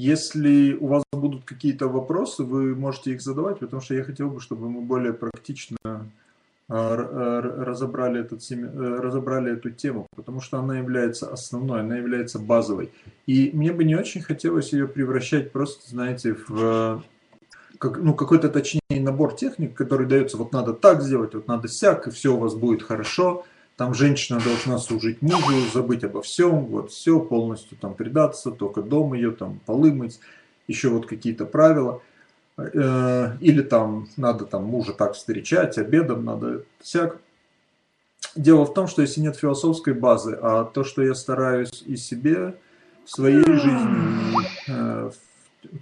Если у вас будут какие-то вопросы, вы можете их задавать, потому что я хотел бы, чтобы мы более практично разобрали, этот, разобрали эту тему, потому что она является основной, она является базовой. И мне бы не очень хотелось ее превращать просто, знаете, в как, ну, какой-то, точнее, набор техник, который дается, вот надо так сделать, вот надо сяк, и все у вас будет хорошо. Там женщина должна служить мужу, забыть обо всем, вот все, полностью там предаться, только дом ее, там полы мыть, еще вот какие-то правила. Э, или там надо там мужа так встречать, обедом надо всяк. Дело в том, что если нет философской базы, а то, что я стараюсь и себе, в своей жизни, э,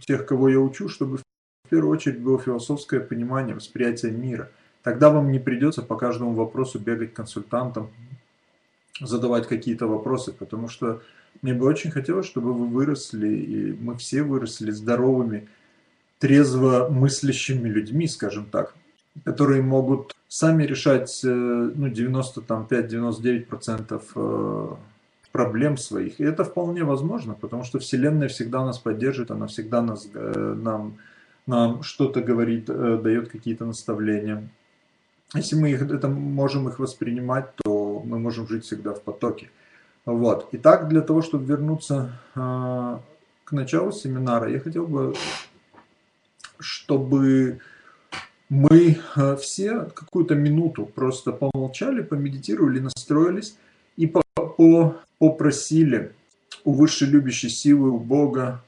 тех, кого я учу, чтобы в первую очередь было философское понимание, восприятие мира. Тогда вам не придется по каждому вопросу бегать консультантам, задавать какие-то вопросы, потому что мне бы очень хотелось, чтобы вы выросли, и мы все выросли здоровыми, трезво мыслящими людьми, скажем так, которые могут сами решать э, ну, 95-99% э, проблем своих. И это вполне возможно, потому что Вселенная всегда нас поддержит, она всегда нас, э, нам нам что-то говорит, дает какие-то наставления. Если мы их, это можем их воспринимать, то мы можем жить всегда в потоке. Вот. Итак, для того, чтобы вернуться э, к началу семинара, я хотел бы, чтобы мы э, все какую-то минуту просто помолчали, помедитировали, настроились и по, по, попросили у высшей любящей силы, у Бога,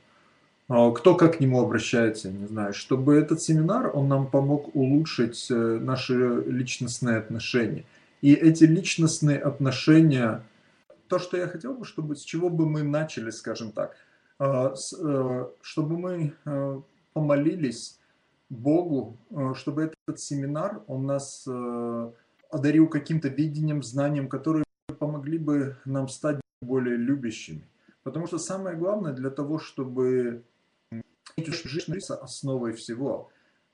кто как к нему обращается, не знаю, чтобы этот семинар, он нам помог улучшить э, наши личностные отношения. И эти личностные отношения, то, что я хотел бы, чтобы с чего бы мы начали, скажем так, а, э, чтобы мы э, помолились Богу, чтобы этот семинар, он нас одарил каким-то видением, знанием, которые помогли бы нам стать более любящими. Потому что самое главное для того, чтобы жизнь основой всего.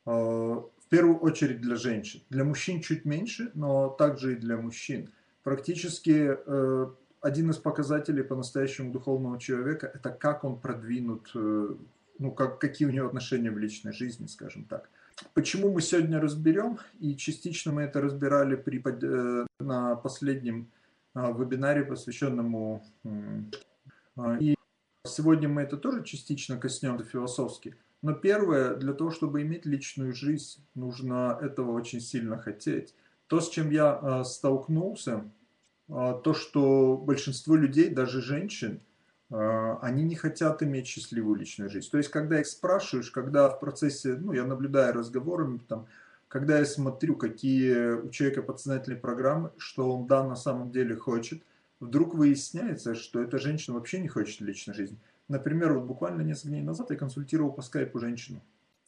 Э, в первую очередь для женщин. Для мужчин чуть меньше, но также и для мужчин. Практически э, один из показателей по-настоящему духовного человека – это как он продвинут, э, ну, как, какие у него отношения в личной жизни, скажем так. Почему мы сегодня разберем, и частично мы это разбирали при, на последнем вебинаре, посвященному и Сегодня мы это тоже частично коснемся философски. Но первое, для того, чтобы иметь личную жизнь, нужно этого очень сильно хотеть. То, с чем я э, столкнулся, э, то, что большинство людей, даже женщин, э, они не хотят иметь счастливую личную жизнь. То есть, когда их спрашиваешь, когда в процессе, ну, я наблюдаю разговорами, там, когда я смотрю, какие у человека подсознательные программы, что он, да, на самом деле хочет – вдруг выясняется, что эта женщина вообще не хочет личной жизни. Например, вот буквально несколько дней назад я консультировал по скайпу женщину,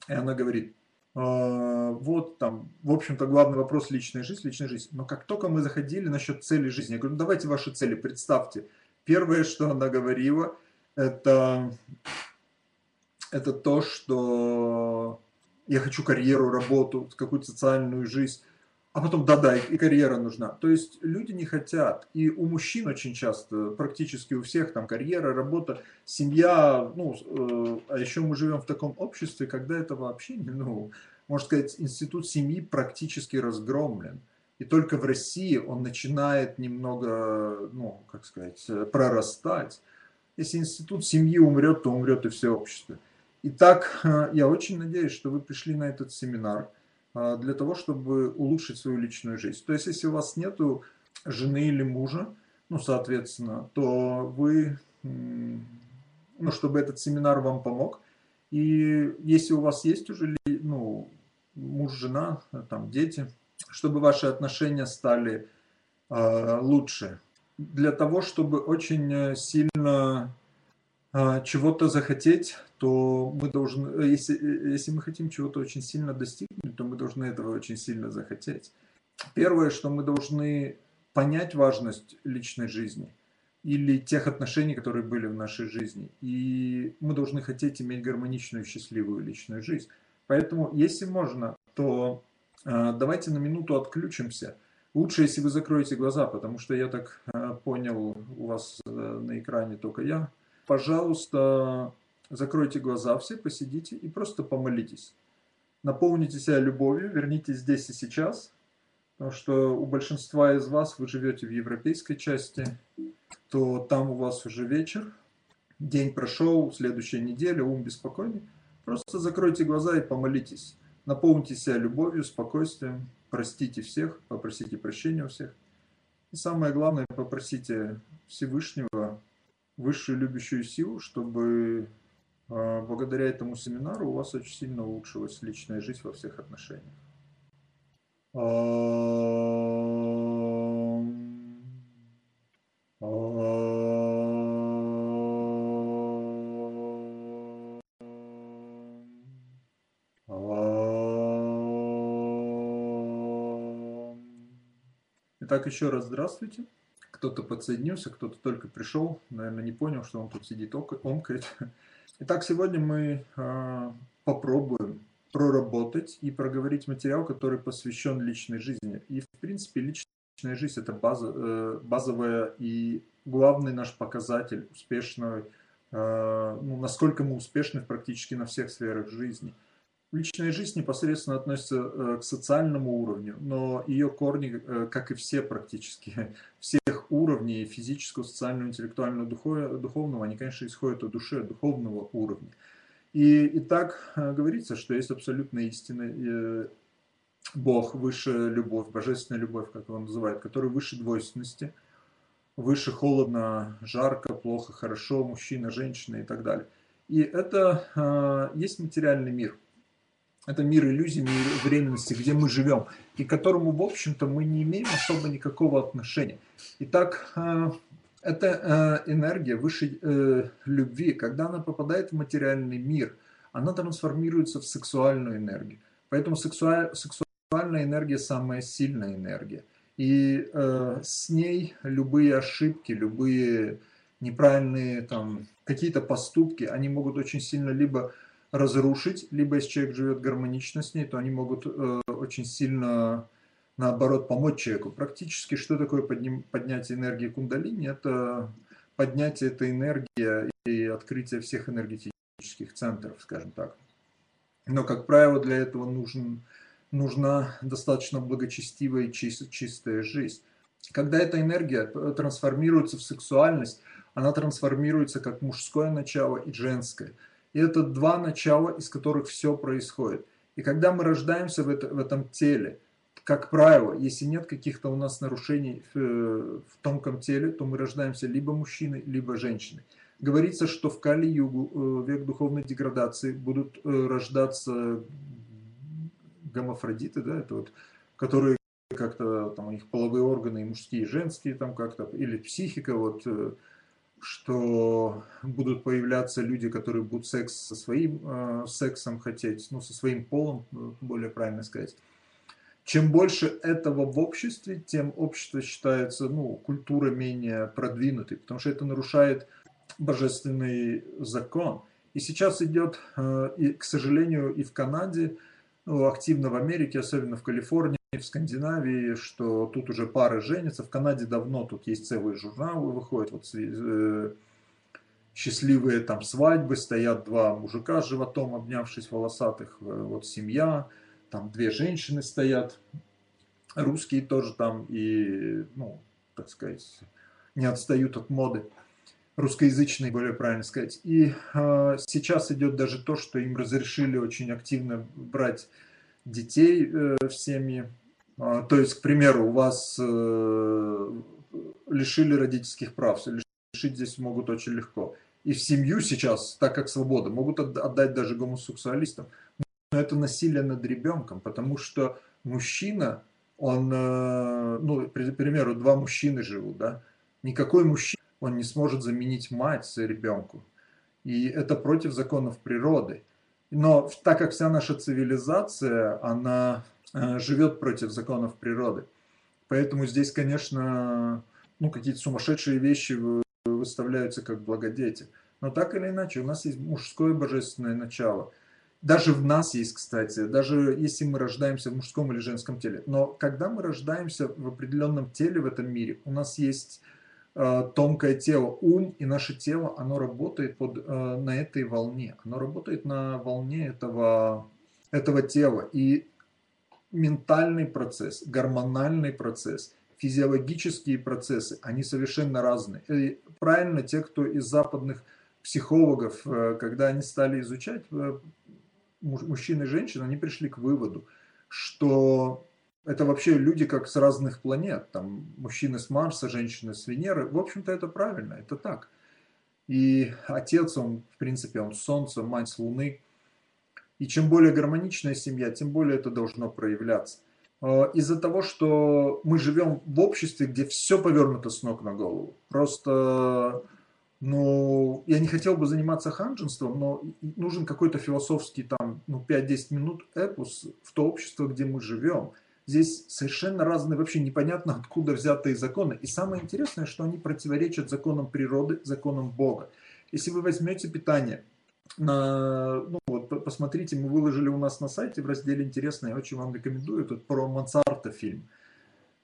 и она говорит, э, вот там, в общем-то, главный вопрос личная жизнь, личная жизнь. Но как только мы заходили насчет цели жизни, я говорю, ну давайте ваши цели, представьте. Первое, что она говорила, это, это то, что я хочу карьеру, работу, какую-то социальную жизнь а потом, да-да, и, карьера нужна. То есть люди не хотят. И у мужчин очень часто, практически у всех, там карьера, работа, семья, ну, э, а еще мы живем в таком обществе, когда это вообще, ну, можно сказать, институт семьи практически разгромлен. И только в России он начинает немного, ну, как сказать, прорастать. Если институт семьи умрет, то умрет и все общество. Итак, э, я очень надеюсь, что вы пришли на этот семинар для того, чтобы улучшить свою личную жизнь. То есть, если у вас нету жены или мужа, ну, соответственно, то вы, ну, чтобы этот семинар вам помог. И если у вас есть уже, ну, муж, жена, там, дети, чтобы ваши отношения стали э, лучше. Для того, чтобы очень сильно э, чего-то захотеть, то мы должны, если, если мы хотим чего-то очень сильно достигнуть, то мы должны этого очень сильно захотеть. Первое, что мы должны понять важность личной жизни или тех отношений, которые были в нашей жизни. И мы должны хотеть иметь гармоничную, счастливую личную жизнь. Поэтому, если можно, то э, давайте на минуту отключимся. Лучше, если вы закроете глаза, потому что я так э, понял, у вас э, на экране только я. Пожалуйста, закройте глаза все, посидите и просто помолитесь. Наполните себя любовью, вернитесь здесь и сейчас, потому что у большинства из вас вы живете в европейской части, то там у вас уже вечер, день прошел, следующая неделя, ум беспокойный. Просто закройте глаза и помолитесь. Наполните себя любовью, спокойствием, простите всех, попросите прощения у всех. И самое главное, попросите Всевышнего, высшую любящую силу, чтобы э, благодаря этому семинару у вас очень сильно улучшилась личная жизнь во всех отношениях. Итак, еще раз здравствуйте. Кто-то подсоединился, кто-то только пришел, наверное, не понял, что он тут сидит, омкает. Итак, сегодня мы э, попробуем проработать и проговорить материал, который посвящен личной жизни. И, в принципе, личная жизнь – это база, э, базовая и главный наш показатель успешного, э, ну, насколько мы успешны практически на всех сферах жизни – Личная жизнь непосредственно относится э, к социальному уровню, но ее корни, э, как и все практически, всех уровней физического, социального, интеллектуального, духовного, они, конечно, исходят от души, от духовного уровня. И, и так э, говорится, что есть абсолютная истина, Бог, высшая любовь, божественная любовь, как его называют, который выше двойственности, выше холодно, жарко, плохо, хорошо, мужчина, женщина и так далее. И это э, есть материальный мир – это мир иллюзий, мир временности, где мы живем, и к которому, в общем-то, мы не имеем особо никакого отношения. Итак, э, это э, энергия высшей э, любви, когда она попадает в материальный мир, она трансформируется в сексуальную энергию. Поэтому сексуаль, сексуальная энергия самая сильная энергия. И с ней любые ошибки, любые неправильные там какие-то поступки, они могут очень сильно либо разрушить, либо если человек живет гармонично с ней, то они могут э, очень сильно, наоборот, помочь человеку. Практически, что такое подним, поднятие энергии кундалини? Это поднятие этой энергии и открытие всех энергетических центров, скажем так. Но, как правило, для этого нужен, нужна достаточно благочестивая и чист, чистая жизнь. Когда эта энергия трансформируется в сексуальность, она трансформируется как мужское начало и женское – и это два начала, из которых все происходит. И когда мы рождаемся в, это, в этом теле, как правило, если нет каких-то у нас нарушений в, в тонком теле, то мы рождаемся либо мужчиной, либо женщиной. Говорится, что в Кали-Югу, э, век духовной деградации, будут э, рождаться гомофродиты, да, это вот, которые как-то там у них половые органы и мужские, и женские там как-то, или психика, вот э, что будут появляться люди, которые будут секс со своим э, сексом хотеть, ну, со своим полом, э, более правильно сказать. Чем больше этого в обществе, тем общество считается, ну, культура менее продвинутой, потому что это нарушает божественный закон. И сейчас идет, э, и, к сожалению, и в Канаде, ну, активно в Америке, особенно в Калифорнии, в Скандинавии, что тут уже пары женятся. В Канаде давно тут есть целые журналы, выходят вот э, счастливые там свадьбы, стоят два мужика с животом, обнявшись волосатых, э, вот семья, там две женщины стоят, русские тоже там и, ну, так сказать, не отстают от моды русскоязычные, более правильно сказать. И э, сейчас идет даже то, что им разрешили очень активно брать детей э, в семьи. А, то есть, к примеру, у вас э, лишили родительских прав, лишить здесь могут очень легко. И в семью сейчас, так как свобода, могут отдать даже гомосексуалистам. Но это насилие над ребенком, потому что мужчина, он, э, ну, к примеру, два мужчины живут, да, никакой мужчина, он не сможет заменить мать ребенку. И это против законов природы. Но так как вся наша цивилизация, она э, живет против законов природы. Поэтому здесь, конечно, ну, какие-то сумасшедшие вещи выставляются как благодетель. Но так или иначе, у нас есть мужское божественное начало. Даже в нас есть, кстати, даже если мы рождаемся в мужском или женском теле. Но когда мы рождаемся в определенном теле в этом мире, у нас есть тонкое тело, ум и наше тело, оно работает под, э, на этой волне, оно работает на волне этого, этого тела. И ментальный процесс, гормональный процесс, физиологические процессы, они совершенно разные. И правильно те, кто из западных психологов, э, когда они стали изучать э, мужчин и женщин, они пришли к выводу, что это вообще люди как с разных планет, там мужчины с Марса, женщины с Венеры. В общем-то это правильно, это так. И отец, он, в принципе, он Солнце, мать с Луны. И чем более гармоничная семья, тем более это должно проявляться. А, из-за того, что мы живем в обществе, где все повернуто с ног на голову. Просто, ну, я не хотел бы заниматься ханженством, но нужен какой-то философский там, ну, 5-10 минут эпус в то общество, где мы живем. Здесь совершенно разные, вообще непонятно откуда взятые законы. И самое интересное, что они противоречат законам природы, законам Бога. Если вы возьмете питание, на, ну вот посмотрите, мы выложили у нас на сайте в разделе «Интересно», я очень вам рекомендую, тут про Мансарта фильм,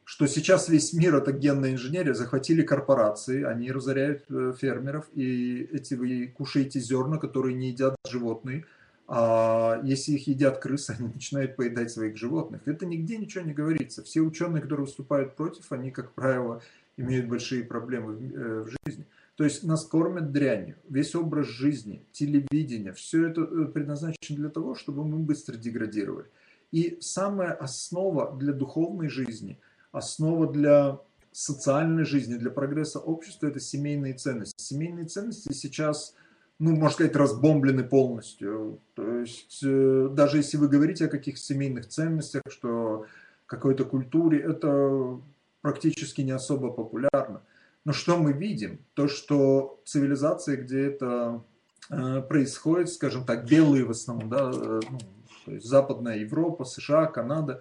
что сейчас весь мир, это генная инженерия, захватили корпорации, они разоряют э, фермеров, и эти вы кушаете зерна, которые не едят животные, а если их едят крысы, они начинают поедать своих животных. Это нигде ничего не говорится. Все ученые, которые выступают против, они, как правило, имеют большие проблемы в э, жизни. То есть нас кормят дрянью, весь образ жизни, телевидение, все это э, предназначено для того, чтобы мы быстро деградировали. И самая основа для духовной жизни, основа для социальной жизни, для прогресса общества – это семейные ценности. Семейные ценности сейчас, ну, можно сказать, разбомблены полностью. То есть э, даже если вы говорите о каких-то семейных ценностях, что какой-то культуре, это практически не особо популярно. Но что мы видим? То, что цивилизации, где это э, происходит, скажем так, белые в основном, да, э, ну, то есть Западная Европа, США, Канада,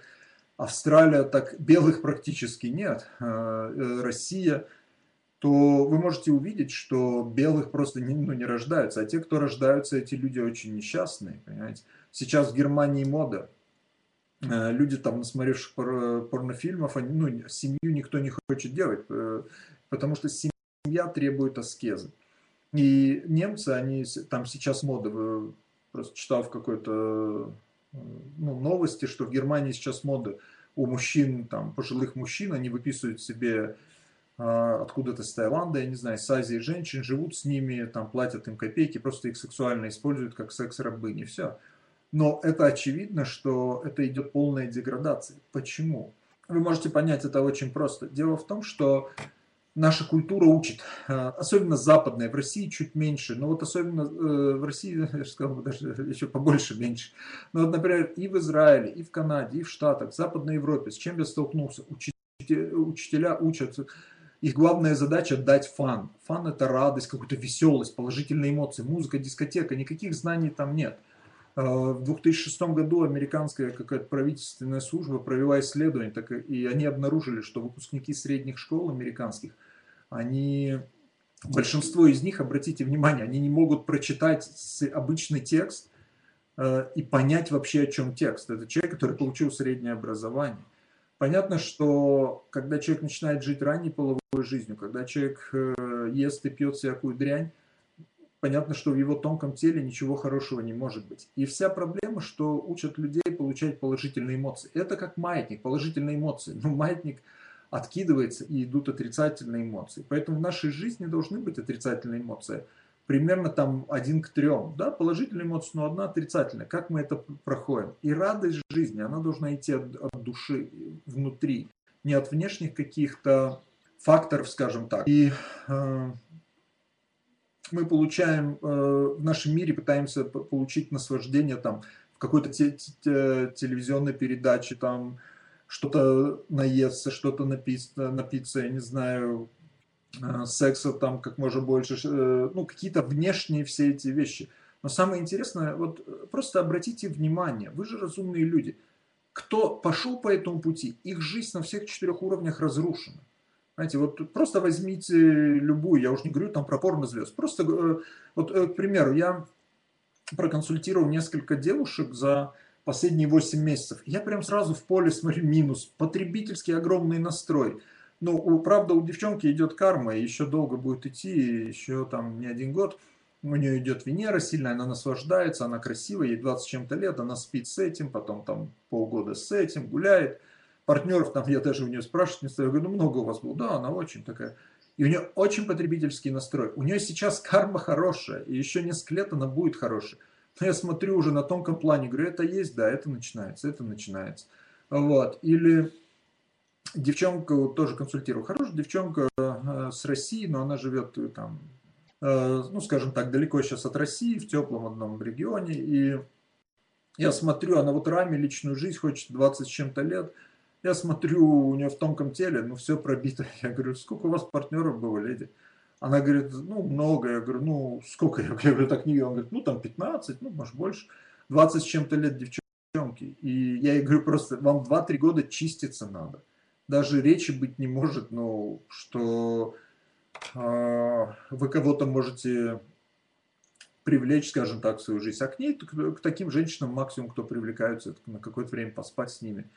Австралия, так белых практически нет, Россия, то вы можете увидеть, что белых просто не, ну, не рождаются, а те, кто рождаются, эти люди очень несчастные, понимаете. Сейчас в Германии мода, э, люди там, насмотревшись порнофильмов, они, ну, семью никто не хочет делать, э, потому что семья требует аскезы. И немцы, они там сейчас мода, просто читал в какой-то ну, новости, что в Германии сейчас мода у мужчин, там, пожилых мужчин, они выписывают себе откуда-то с Таиланда, я не знаю, с Азии женщин, живут с ними, там, платят им копейки, просто их сексуально используют как секс-рабыни, все. Но это очевидно, что это идет полная деградация. Почему? Вы можете понять это очень просто. Дело в том, что наша культура учит, э, особенно западная, в России чуть меньше, но вот особенно э, в России, я же сказал, даже еще побольше, меньше. Но вот, например, и в Израиле, и в Канаде, и в Штатах, в Западной Европе, с чем я столкнулся? Учителя учат, их главная задача дать фан. Фан это радость, какую-то веселость, положительные эмоции, музыка, дискотека, никаких знаний там нет. Э, в 2006 году американская какая-то правительственная служба провела исследование, так и они обнаружили, что выпускники средних школ американских, они, большинство из них, обратите внимание, они не могут прочитать обычный текст э, и понять вообще, о чем текст. Это человек, который получил среднее образование. Понятно, что когда человек начинает жить ранней половой жизнью, когда человек э, ест и пьет всякую дрянь, понятно, что в его тонком теле ничего хорошего не может быть. И вся проблема, что учат людей получать положительные эмоции. Это как маятник, положительные эмоции. Но маятник откидывается и идут отрицательные эмоции. Поэтому в нашей жизни должны быть отрицательные эмоции. Примерно там один к трем. Да, положительные эмоции, но одна отрицательная. Как мы это проходим? И радость жизни, она должна идти от, от души, внутри. Не от внешних каких-то факторов, скажем так. И э, мы получаем э, в нашем мире, пытаемся получить наслаждение там в какой-то те, те, телевизионной передаче, там что-то наесться, что-то напиться, напиться, я не знаю, секса там как можно больше, э, ну какие-то внешние все эти вещи. Но самое интересное, вот просто обратите внимание, вы же разумные люди, кто пошел по этому пути, их жизнь на всех четырех уровнях разрушена. Знаете, вот просто возьмите любую, я уж не говорю там про порнозвезд, просто, э, вот, э, к примеру, я проконсультировал несколько девушек за последние 8 месяцев. Я прям сразу в поле смотрю минус, потребительский огромный настрой. Ну, правда, у девчонки идет карма, еще долго будет идти, еще там не один год. У нее идет Венера сильная, она наслаждается, она красивая, ей 20 с чем-то лет, она спит с этим, потом там полгода с этим, гуляет. Партнеров там, я даже у нее спрашивать не стою, я говорю, ну много у вас было? Да, она очень такая. И у нее очень потребительский настрой. У нее сейчас карма хорошая, и еще несколько лет она будет хорошая. Но я смотрю уже на тонком плане, говорю, это есть, да, это начинается, это начинается. Вот. Или девчонка, вот тоже консультирую, хорошая девчонка э, с России, но она живет э, там, э, ну, скажем так, далеко сейчас от России, в теплом одном регионе, и я смотрю, она вот раме личную жизнь хочет 20 с чем-то лет, я смотрю, у нее в тонком теле, ну, все пробито. Я говорю, сколько у вас партнеров было, леди? Она говорит, ну, много. Я говорю, ну, сколько? Я говорю, так не Он говорит, ну, там 15, ну, может, больше. 20 с чем-то лет девчонки. И я ей говорю просто, вам 2-3 года чиститься надо даже речи быть не может, ну, что э, вы кого-то можете привлечь, скажем так, в свою жизнь. А к ней, к, к таким женщинам максимум, кто привлекаются, это на какое-то время поспать с ними,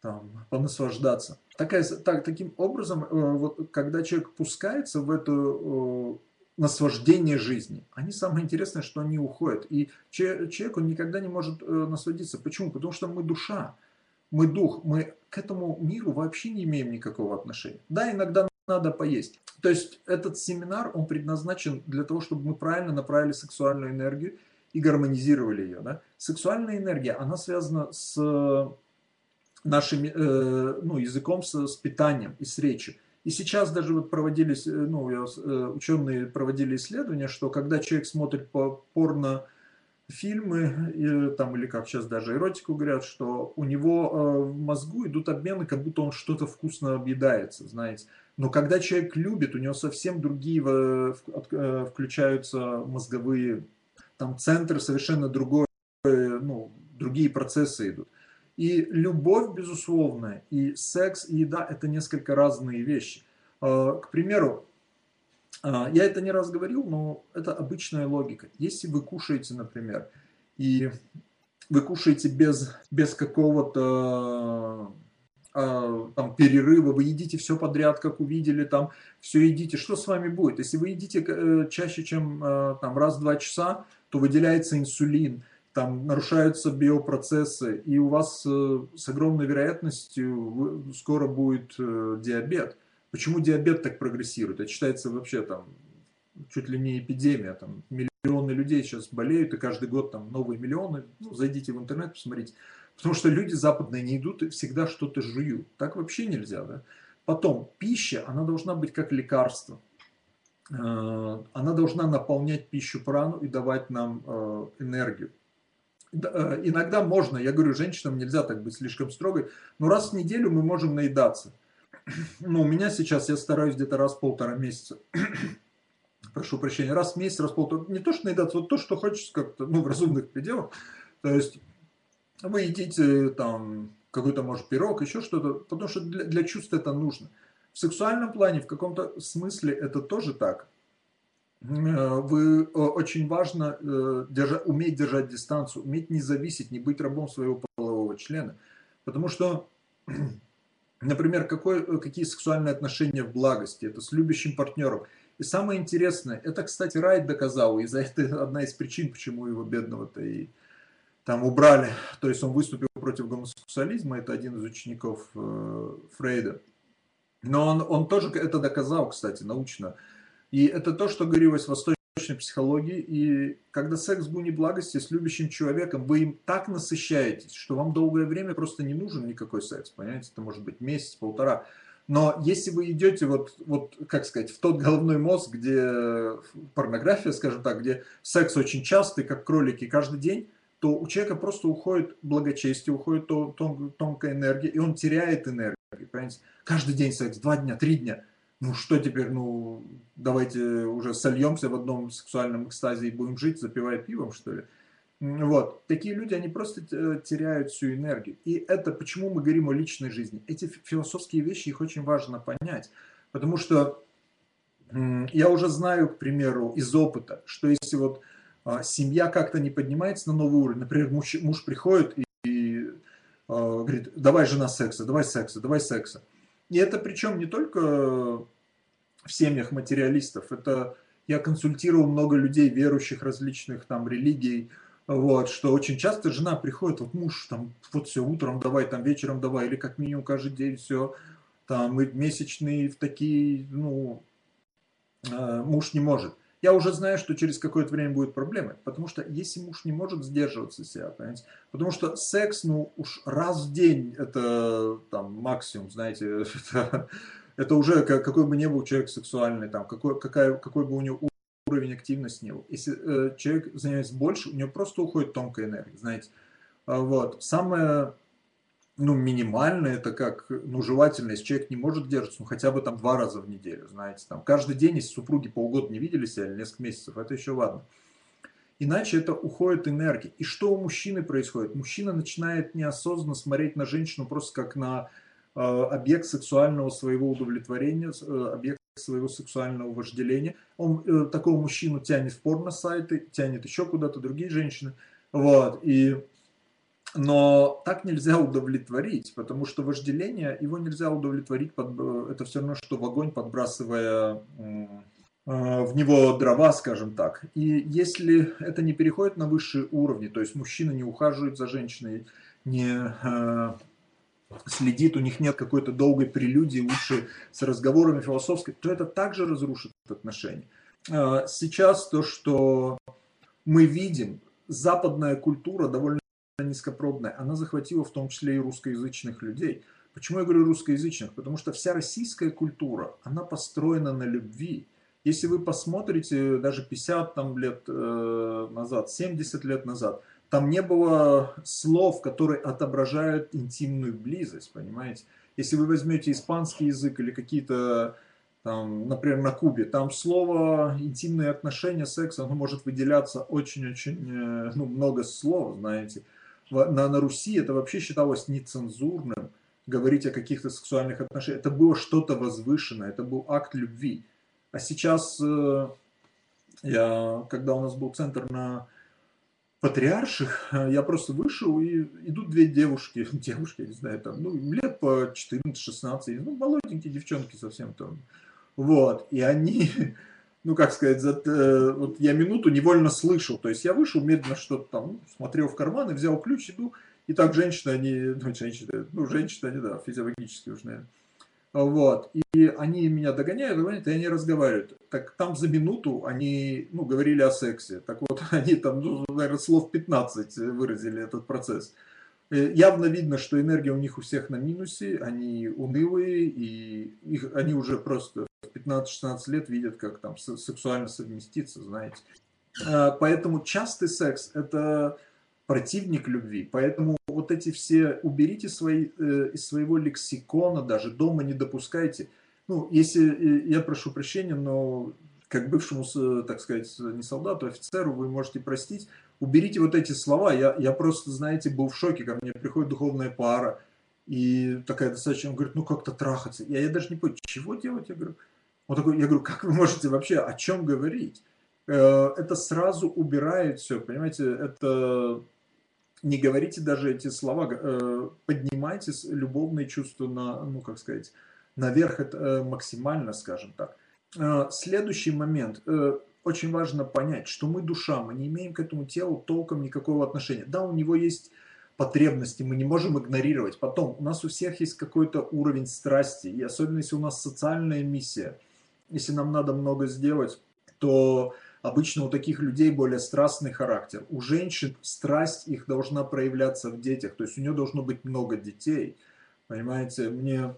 там, понаслаждаться. Такая, так, таким образом, э, вот, когда человек пускается в это э, наслаждение жизни, они самое интересное, что они уходят. И человек, он никогда не может э, насладиться. Почему? Потому что мы душа мы дух, мы к этому миру вообще не имеем никакого отношения. Да, иногда надо поесть. То есть этот семинар, он предназначен для того, чтобы мы правильно направили сексуальную энергию и гармонизировали ее. Да? Сексуальная энергия, она связана с нашим э, ну, языком, с, с питанием и с речью. И сейчас даже вот проводились, э, ну, э, ученые проводили исследования, что когда человек смотрит по порно фильмы, там, или как сейчас даже эротику говорят, что у него э, в мозгу идут обмены, как будто он что-то вкусно объедается, знаете. Но когда человек любит, у него совсем другие э, включаются мозговые там центры, совершенно другое, ну, другие процессы идут. И любовь, безусловно, и секс, и еда – это несколько разные вещи. Э, к примеру, я это не раз говорил, но это обычная логика. Если вы кушаете, например, и вы кушаете без, без какого-то а, там, перерыва, вы едите все подряд, как увидели, там все едите, что с вами будет? Если вы едите э, чаще, чем э, там, раз в два часа, то выделяется инсулин, там нарушаются биопроцессы, и у вас э, с огромной вероятностью скоро будет диабет. Почему диабет так прогрессирует? Это считается вообще там чуть ли не эпидемия. Там миллионы людей сейчас болеют, и каждый год там новые миллионы. Ну, зайдите в интернет, посмотрите. Потому что люди западные не идут и всегда что-то жуют. Так вообще нельзя. Да? Потом, пища, она должна быть как лекарство. Э, она должна наполнять пищу прану и давать нам э, энергию. Э, иногда можно, я говорю, женщинам нельзя так быть слишком строгой, но раз в неделю мы можем наедаться. Ну, у меня сейчас, я стараюсь где-то раз в полтора месяца, прошу прощения, раз в месяц, раз в полтора, не то, что наедаться, вот то, что хочется как-то, ну, в разумных пределах, то есть вы едите там какой-то, может, пирог, еще что-то, потому что для, для чувств это нужно. В сексуальном плане, в каком-то смысле это тоже так. Э, вы э, очень важно э, держать, уметь держать дистанцию, уметь не зависеть, не быть рабом своего полового члена. Потому что Например, какой, э, какие сексуальные отношения в благости, это с любящим партнером. И самое интересное, это, кстати, Райт доказал, и за это одна из причин, почему его бедного-то и там убрали. То есть он выступил против гомосексуализма, это один из учеников э, Фрейда. Но он, он тоже это доказал, кстати, научно. И это то, что говорилось в восточной психологии, и когда секс в гуне благости с любящим человеком, вы им так насыщаетесь, что вам долгое время просто не нужен никакой секс, понимаете, это может быть месяц, полтора. Но если вы идете вот, вот, как сказать, в тот головной мозг, где порнография, скажем так, где секс очень частый, как кролики, каждый день, то у человека просто уходит благочестие, уходит тон, тонкая энергия, и он теряет энергию, понимаете? Каждый день секс, два дня, три дня – ну что теперь, ну давайте уже сольемся в одном сексуальном экстазе и будем жить, запивая пивом, что ли. Вот. Такие люди, они просто теряют всю энергию. И это почему мы говорим о личной жизни. Эти философские вещи, их очень важно понять. Потому что я уже знаю, к примеру, из опыта, что если вот а, семья как-то не поднимается на новый уровень, например, муж, муж приходит и, и а, говорит, давай жена секса, давай секса, давай секса. И это причем не только в семьях материалистов, это я консультировал много людей, верующих различных там религий, вот, что очень часто жена приходит, вот муж там, вот все, утром давай, там вечером давай, или как минимум каждый день все, там, и месячные в такие, ну, э, муж не может. Я уже знаю, что через какое-то время будет проблемы, потому что если муж не может сдерживаться себя, понимаете, потому что секс, ну, уж раз в день, это там максимум, знаете, это, это уже какой бы ни был человек сексуальный, там, какой, какая, какой бы у него уровень активности не был. Если э, человек занимается больше, у него просто уходит тонкая энергия, знаете. А вот. Самое ну, минимальное, это как, ну, желательно, если человек не может держаться, ну, хотя бы там два раза в неделю, знаете, там, каждый день, если супруги полгода не виделись или несколько месяцев, это еще ладно. Иначе это уходит энергия. И что у мужчины происходит? Мужчина начинает неосознанно смотреть на женщину просто как на объект сексуального своего удовлетворения, э, объект своего сексуального вожделения. Он э, такого мужчину тянет в порно-сайты, тянет еще куда-то другие женщины. Вот. И, но так нельзя удовлетворить, потому что вожделение, его нельзя удовлетворить, под, э, это все равно, что в огонь подбрасывая в него дрова, скажем так. И если это не переходит на высшие уровни, то есть мужчина не ухаживает за женщиной, не следит, у них нет какой-то долгой прелюдии, лучше с разговорами философской, то это также разрушит отношения. А, сейчас то, что мы видим, западная культура довольно низкопробная, она захватила в том числе и русскоязычных людей. Почему я говорю русскоязычных? Потому что вся российская культура, она построена на любви. Если вы посмотрите даже 50 там, лет э, назад, 70 лет назад – там не было слов, которые отображают интимную близость, понимаете? Если вы возьмете испанский язык или какие-то, там, например, на Кубе, там слово интимные отношения, секс, оно может выделяться очень-очень, э, ну, много слов, знаете. На, на Руси это вообще считалось нецензурным, говорить о каких-то сексуальных отношениях. Это было что-то возвышенное, это был акт любви. А сейчас, э, я, когда у нас был центр на патриарших, э, я просто вышел, и идут две девушки, девушки, я не знаю, там, ну, лет по 14-16, ну, молоденькие девчонки совсем там, вот, и они, ну, как сказать, за, э, вот я минуту невольно слышал, то есть я вышел, медленно что-то там, ну, смотрел в карман и взял ключ, иду, и так женщины, они, ну, женщины, ну, женщины, они, да, физиологически уже, наверное, вот. И они меня догоняют, догоняют, и они разговаривают. Так там за минуту они ну, говорили о сексе. Так вот, они там, ну, наверное, слов 15 выразили этот процесс. Э, явно видно, что энергия у них у всех на минусе, они унылые, и их, они уже просто в 15-16 лет видят, как там сексуально совместиться, знаете. А, поэтому частый секс – это противник любви. Поэтому вот эти все уберите свои, э, из своего лексикона, даже дома не допускайте. Ну, если, э, я прошу прощения, но как бывшему, так сказать, не солдату, а офицеру, вы можете простить, уберите вот эти слова. Я, я просто, знаете, был в шоке, ко мне приходит духовная пара, и такая достаточно, он говорит, ну как-то трахаться. Я, я даже не понял, чего делать? Я говорю, он такой, я говорю, как вы можете вообще о чем говорить? Э, это сразу убирает все, понимаете, это не говорите даже эти слова, э, поднимайте любовные чувства на, ну, как сказать, наверх э, максимально, скажем так. Э, следующий момент. Очень важно понять, что мы душа, мы не имеем к этому телу толком никакого отношения. Да, у него есть потребности, мы не можем игнорировать. Потом, у нас у всех есть какой-то уровень страсти, и особенно если у нас социальная миссия, если нам надо много сделать, то Обычно у таких людей более страстный характер. У женщин страсть их должна проявляться в детях. То есть у нее должно быть много детей. Понимаете, мне,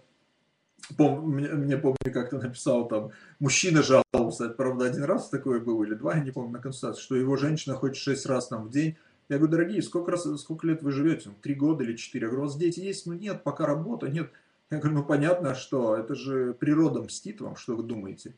пом, мне, мне помню, как-то написал там, мужчина жаловался, это, правда, один раз такое было, или два, я не помню, на консультации, что его женщина хочет шесть раз там в день. Я говорю, дорогие, сколько, раз, сколько лет вы живете? Три года или четыре? Я говорю, у вас дети есть? Ну нет, пока работа, нет. Я говорю, ну понятно, что это же природа мстит вам, что вы думаете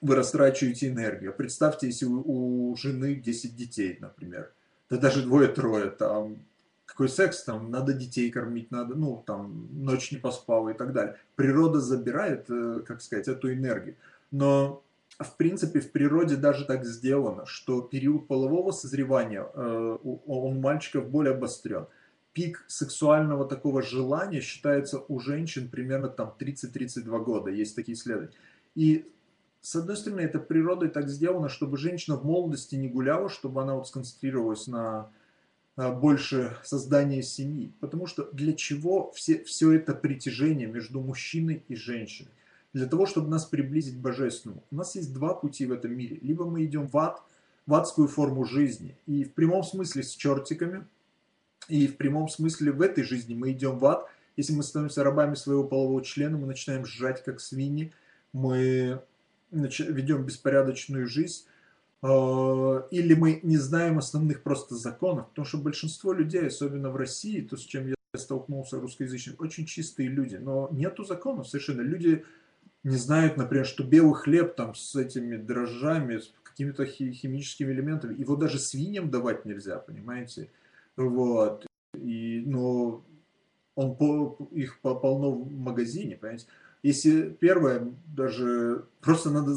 вы растрачиваете энергию. Представьте, если у, у жены 10 детей, например, да даже двое-трое, там, какой секс, там, надо детей кормить, надо, ну, там, ночь не поспал и так далее. Природа забирает, э, как сказать, эту энергию. Но, в принципе, в природе даже так сделано, что период полового созревания, э, он у мальчиков более обострен. пик сексуального такого желания считается у женщин примерно там 30-32 года, есть такие исследования. И с одной стороны, это природой так сделано, чтобы женщина в молодости не гуляла, чтобы она вот сконцентрировалась на больше создания семьи. Потому что для чего все, все это притяжение между мужчиной и женщиной? Для того, чтобы нас приблизить к божественному. У нас есть два пути в этом мире. Либо мы идем в ад, в адскую форму жизни. И в прямом смысле с чертиками, и в прямом смысле в этой жизни мы идем в ад. Если мы становимся рабами своего полового члена, мы начинаем сжать как свиньи, мы ведем беспорядочную жизнь, а, или мы не знаем основных просто законов, потому что большинство людей, особенно в России, то, с чем я столкнулся русскоязычным, очень чистые люди, но нету законов совершенно. Люди не знают, например, что белый хлеб там с этими дрожжами, с какими-то химическими элементами, его даже свиньям давать нельзя, понимаете? Вот. И, но он по, их полно в магазине, понимаете? Если первое, даже просто надо,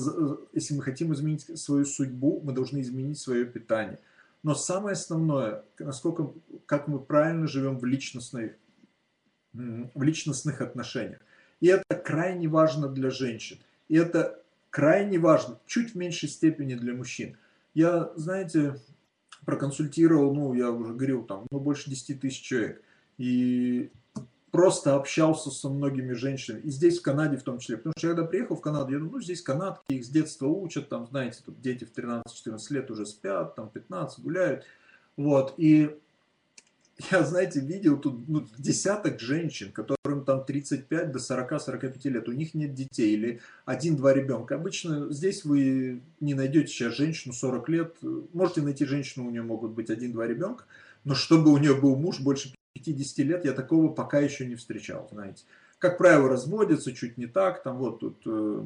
если мы хотим изменить свою судьбу, мы должны изменить свое питание. Но самое основное, насколько, как мы правильно живем в, личностной, в личностных отношениях. И это крайне важно для женщин. И это крайне важно, чуть в меньшей степени для мужчин. Я, знаете, проконсультировал, ну, я уже говорил, там, ну, больше 10 тысяч человек. И просто общался со многими женщинами, и здесь, в Канаде в том числе. Потому что я когда приехал в Канаду, я думаю, ну, здесь канадки, их с детства учат, там, знаете, тут дети в 13-14 лет уже спят, там, 15 гуляют. Вот, и я, знаете, видел тут ну, десяток женщин, которым там 35 до 40-45 лет, у них нет детей или один-два ребенка. Обычно здесь вы не найдете сейчас женщину 40 лет, можете найти женщину, у нее могут быть один-два ребенка, но чтобы у нее был муж больше 50 лет я такого пока еще не встречал, знаете. Как правило, разводятся чуть не так, там вот тут... Э,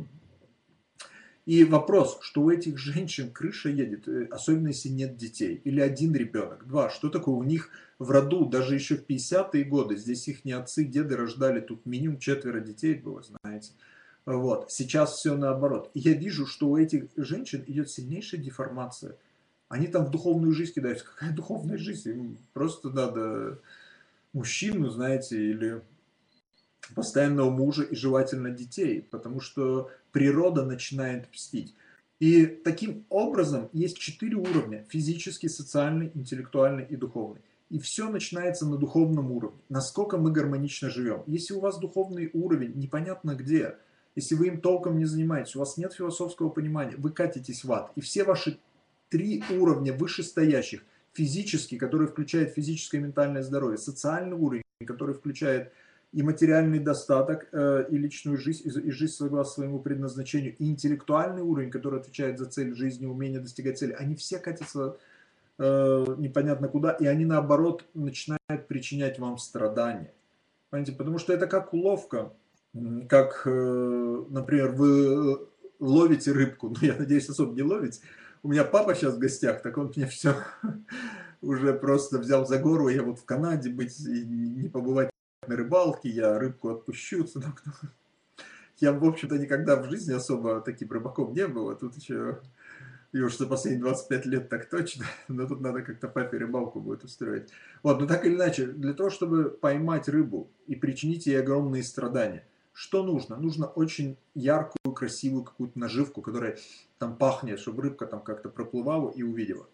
и вопрос, что у этих женщин крыша едет, э, особенно если нет детей, или один ребенок. Два, что такое у них в роду, даже еще в 50-е годы, здесь их не отцы, деды рождали, тут минимум четверо детей было, знаете. Вот. Сейчас все наоборот. И я вижу, что у этих женщин идет сильнейшая деформация. Они там в духовную жизнь кидаются. Какая духовная жизнь? Им просто надо мужчину, знаете, или постоянного мужа и желательно детей, потому что природа начинает мстить. И таким образом есть четыре уровня – физический, социальный, интеллектуальный и духовный. И все начинается на духовном уровне. Насколько мы гармонично живем. Если у вас духовный уровень непонятно где, если вы им толком не занимаетесь, у вас нет философского понимания, вы катитесь в ад. И все ваши три уровня вышестоящих – физический, который включает физическое и ментальное здоровье, социальный уровень, который включает и материальный достаток, э, и личную жизнь, и, жизнь согласно своему предназначению, и интеллектуальный уровень, который отвечает за цель жизни, умение достигать цели, они все катятся э, непонятно куда, и они наоборот начинают причинять вам страдания. Понимаете? Потому что это как уловка, как, э, например, вы ловите рыбку, ну я надеюсь, особо не ловите, у меня папа сейчас в гостях, так он мне все уже просто взял за гору. Я вот в Канаде быть не побывать на рыбалке, я рыбку отпущу. Я, в общем-то, никогда в жизни особо таким рыбаком не был. А тут еще, и уж за последние 25 лет так точно. Но тут надо как-то папе рыбалку будет устроить. Вот, но так или иначе, для того, чтобы поймать рыбу и причинить ей огромные страдания – что нужно? Нужно очень яркую, красивую какую-то наживку, которая там пахнет, чтобы рыбка там как-то проплывала и увидела.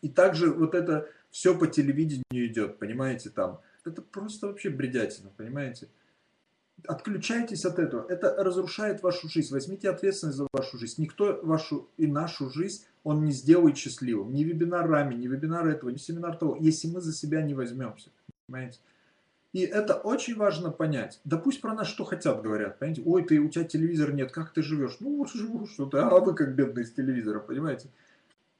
И также вот это все по телевидению идет, понимаете, там. Это просто вообще бредятина, понимаете. Отключайтесь от этого. Это разрушает вашу жизнь. Возьмите ответственность за вашу жизнь. Никто вашу и нашу жизнь, он не сделает счастливым. Ни вебинар Рами, ни вебинар этого, ни семинар того, если мы за себя не возьмемся. Понимаете? И это очень важно понять. Да пусть про нас что хотят говорят, понимаете? Ой, ты, у тебя телевизора нет, как ты живешь? Ну, вот живу что-то, а вы как бедные с телевизора, понимаете?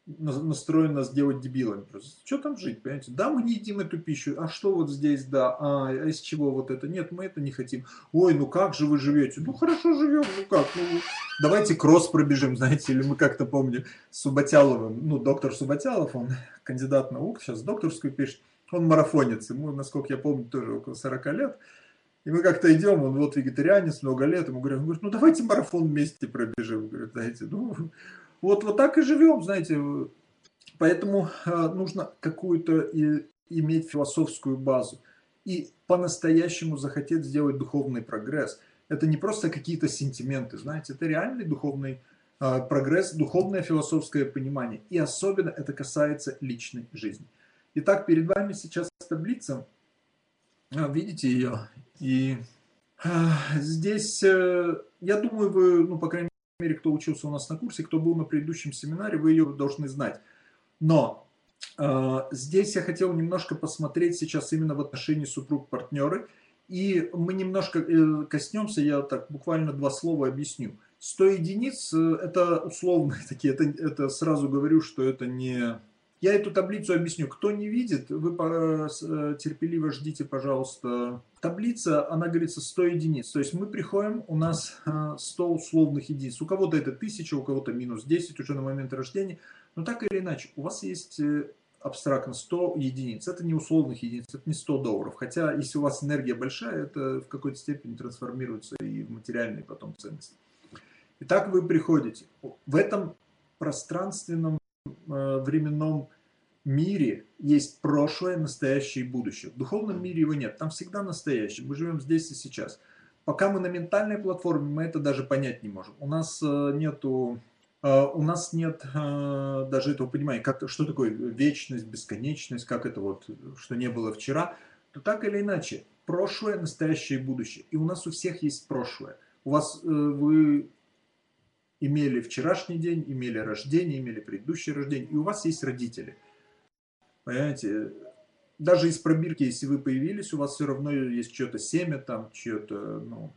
Настроен нас делать дебилами просто. Что там жить, понимаете? Да, мы не едим эту пищу, а что вот здесь, да, а, а из чего вот это? Нет, мы это не хотим. Ой, ну как же вы живете? Ну хорошо живем, ну как? Ну, давайте кросс пробежим, знаете, или мы как-то помню Субатяловым, ну, доктор Субатялов, он кандидат наук, сейчас докторскую пишет он марафонец, ему, насколько я помню, тоже около 40 лет. И мы как-то идем, он вот вегетарианец, много лет, ему говорят, ну давайте марафон вместе пробежим. Говорит, знаете, ну вот, вот так и живем, знаете. Поэтому э, нужно какую-то иметь философскую базу и по-настоящему захотеть сделать духовный прогресс. Это не просто какие-то сентименты, знаете, это реальный духовный э, прогресс, духовное философское понимание. И особенно это касается личной жизни. Итак, перед вами сейчас таблица, а, видите ее, и а, здесь, э, я думаю, вы, ну, по крайней мере, кто учился у нас на курсе, кто был на предыдущем семинаре, вы ее должны знать. Но э, здесь я хотел немножко посмотреть сейчас именно в отношении супруг-партнеры, и мы немножко э, коснемся, я так буквально два слова объясню. 100 единиц э, это условные такие, это, это сразу говорю, что это не я эту таблицу объясню. Кто не видит, вы э, терпеливо ждите, пожалуйста. Таблица, она говорится 100 единиц. То есть мы приходим, у нас 100 э, условных единиц. У кого-то это 1000, у кого-то минус 10 уже на момент рождения. Но так или иначе, у вас есть э, абстрактно 100 единиц. Это не условных единиц, это не 100 долларов. Хотя, если у вас энергия большая, это в какой-то степени трансформируется и в материальные потом ценности. Итак, вы приходите. В этом пространственном временном мире есть прошлое, настоящее и будущее. В духовном мире его нет. Там всегда настоящее. Мы живем здесь и сейчас. Пока мы на ментальной платформе, мы это даже понять не можем. У нас э, нету э, у нас нет даже этого понимания, как, что такое вечность, бесконечность, как это вот, что не было вчера, то так или иначе, прошлое, настоящее и будущее. И у нас у всех есть прошлое. У вас, вы имели вчерашний день, имели рождение, имели предыдущее рождение, и у вас есть родители. Понимаете, даже из пробирки, если вы появились, у вас все равно есть что-то семя, там, что-то, ну,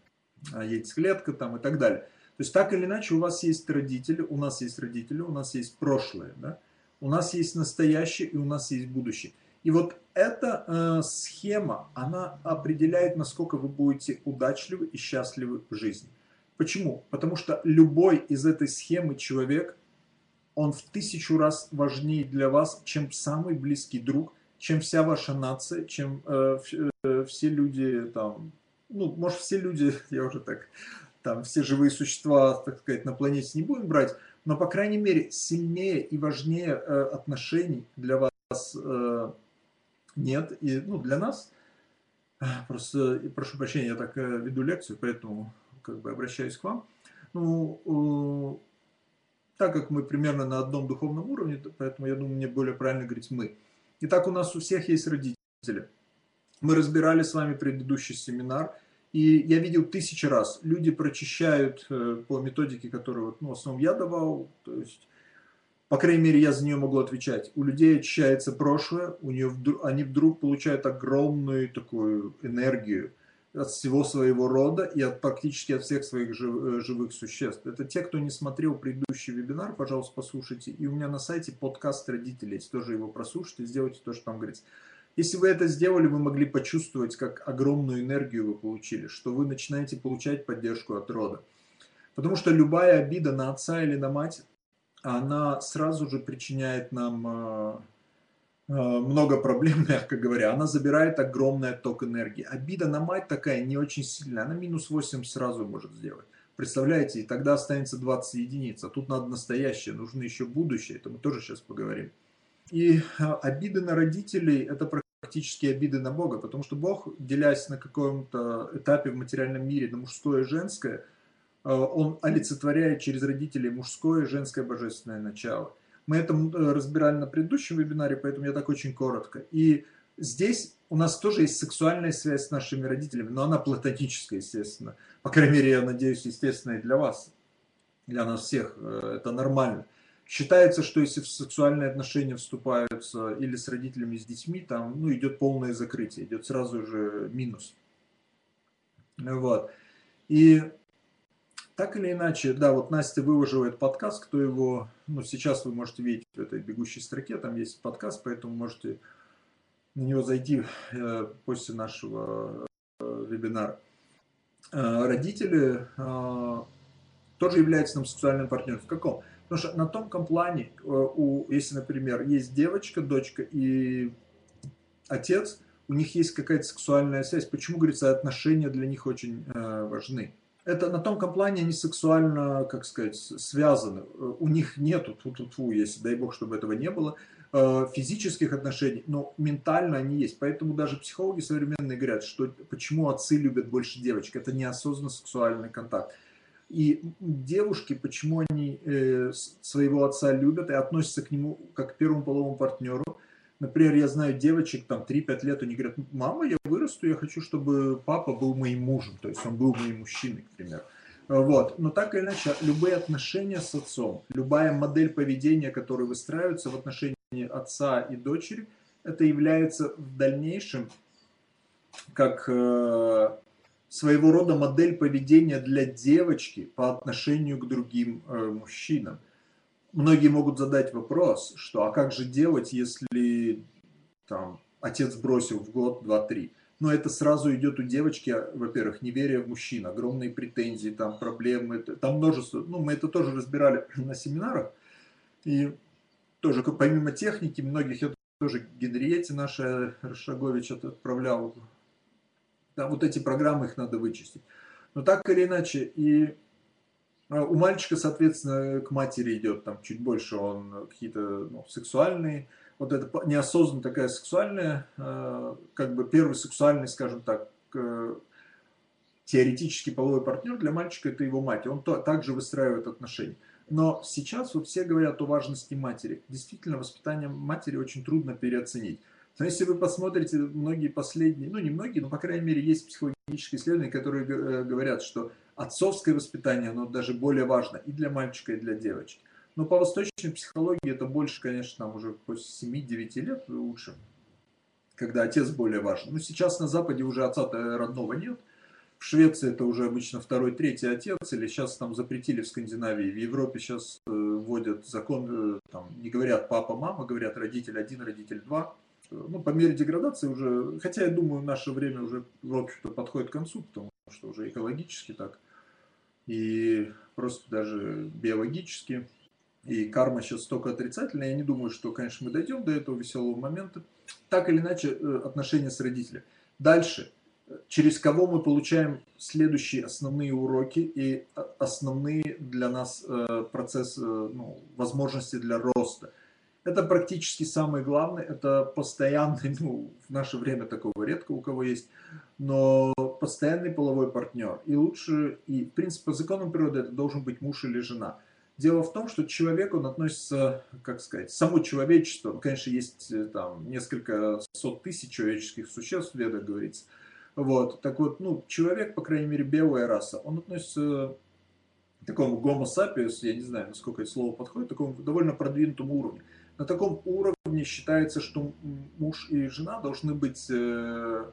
а, яйцеклетка там и так далее. То есть так или иначе у вас есть родители, у нас есть родители, у нас есть прошлое, да? у нас есть настоящее и у нас есть будущее. И вот эта э, схема, она определяет, насколько вы будете удачливы и счастливы в жизни. Почему? Потому что любой из этой схемы человек, он в тысячу раз важнее для вас, чем самый близкий друг, чем вся ваша нация, чем э, э, все люди там, ну, может, все люди, я уже так, там, все живые существа, так сказать, на планете не будем брать, но, по крайней мере, сильнее и важнее э, отношений для вас э, нет. И, ну, для нас, просто, прошу прощения, я так э, веду лекцию, поэтому как бы обращаюсь к вам. Ну, э, так как мы примерно на одном духовном уровне, поэтому я думаю, мне более правильно говорить мы. Итак, у нас у всех есть родители. Мы разбирали с вами предыдущий семинар, и я видел тысячи раз, люди прочищают э, по методике, которую ну, в основном я давал, то есть, по крайней мере, я за нее могу отвечать. У людей очищается прошлое, у нее вдруг, они вдруг получают огромную такую энергию, от всего своего рода и от практически от всех своих жив, э, живых существ. Это те, кто не смотрел предыдущий вебинар, пожалуйста, послушайте. И у меня на сайте подкаст родителей, если тоже его прослушайте, сделайте то, что там говорится. Если вы это сделали, вы могли почувствовать, как огромную энергию вы получили, что вы начинаете получать поддержку от рода. Потому что любая обида на отца или на мать, она сразу же причиняет нам э, много проблем, мягко говоря. Она забирает огромный отток энергии. Обида на мать такая не очень сильная. Она минус 8 сразу может сделать. Представляете, и тогда останется 20 единиц. А тут надо настоящее, нужно еще будущее. Это мы тоже сейчас поговорим. И э, обиды на родителей – это практически обиды на Бога, потому что Бог, делясь на каком-то этапе в материальном мире на мужское и женское, э, Он олицетворяет через родителей мужское и женское божественное начало – мы это э, разбирали на предыдущем вебинаре, поэтому я так очень коротко. И здесь у нас тоже есть сексуальная связь с нашими родителями, но она платоническая, естественно. По крайней мере, я надеюсь, естественно, и для вас, для нас всех. Э, это нормально. Считается, что если в сексуальные отношения вступаются или с родителями, с детьми, там ну, идет полное закрытие, идет сразу же минус. Вот. И так или иначе, да, вот Настя выложила этот подкаст, кто его, ну, сейчас вы можете видеть в этой бегущей строке, там есть подкаст, поэтому можете на него зайти э, после нашего э, вебинара. Э, родители тоже являются нам сексуальным партнером. В каком? Потому что на тонком плане, у, если, например, есть девочка, дочка и отец, у них есть какая-то сексуальная связь. Почему, говорится, отношения для них очень важны? Это на тонком плане они сексуально, как сказать, связаны. У них нету, ту -ту -ту, если дай бог, чтобы этого не было, э, физических отношений, но ментально они есть. Поэтому даже психологи современные говорят, что почему отцы любят больше девочек. Это неосознанно сексуальный контакт. И девушки, почему они э, своего отца любят и относятся к нему как к первому половому партнеру. Например, я знаю девочек, там 3-5 лет, они говорят, мама, я вырасту, я хочу, чтобы папа был моим мужем, то есть он был моим мужчиной, к примеру. Вот. Но так или иначе, любые отношения с отцом, любая модель поведения, которая выстраивается в отношении отца и дочери, это является в дальнейшем как э, своего рода модель поведения для девочки по отношению к другим э, мужчинам. Многие могут задать вопрос, что а как же делать, если там, отец бросил в год, два, три? Но это сразу идет у девочки, во-первых, неверие в мужчин, огромные претензии, там проблемы, там множество. Ну, мы это тоже разбирали на семинарах. И тоже помимо техники, многих я тоже Генриете наша Рашагович отправлял да, вот эти программы, их надо вычистить. Но так или иначе, и у мальчика, соответственно, к матери идет там чуть больше, он какие-то ну, сексуальные, вот это неосознанно такая сексуальная, а, как бы первый сексуальный, скажем так, теоретический половой партнер для мальчика это его мать, он также выстраивает отношения. Но сейчас вот все говорят о важности матери. Действительно, воспитание матери очень трудно переоценить. Но если вы посмотрите многие последние, ну не многие, но по крайней мере есть психологические исследования, которые э, говорят, что отцовское воспитание, оно даже более важно и для мальчика, и для девочки. Но по восточной психологии это больше, конечно, там уже после 7-9 лет лучше, когда отец более важен. Но сейчас на Западе уже отца родного нет. В Швеции это уже обычно второй, третий отец, или сейчас там запретили в Скандинавии. В Европе сейчас э, вводят закон, э, там не говорят папа, мама, говорят родитель один, родитель два ну, по мере деградации уже, хотя я думаю, наше время уже, в общем-то, подходит к концу, потому что уже экологически так, и просто даже биологически, и карма сейчас только отрицательная, я не думаю, что, конечно, мы дойдем до этого веселого момента. Так или иначе, э, отношения с родителями. Дальше, через кого мы получаем следующие основные уроки и э, основные для нас э, процесс, ну, возможности для роста – это практически самое главное, это постоянный, ну, в наше время такого редко у кого есть, но постоянный половой партнер. И лучше, и в принципе по законам природы это должен быть муж или жена. Дело в том, что человек, он относится, как сказать, само человечество, ну, конечно, есть э, там несколько сот тысяч человеческих существ, в ведах говорится. Вот, так вот, ну, человек, по крайней мере, белая раса, он относится к такому гомо я не знаю, насколько это слово подходит, такому довольно продвинутому уровню на таком уровне считается, что муж и жена должны быть э,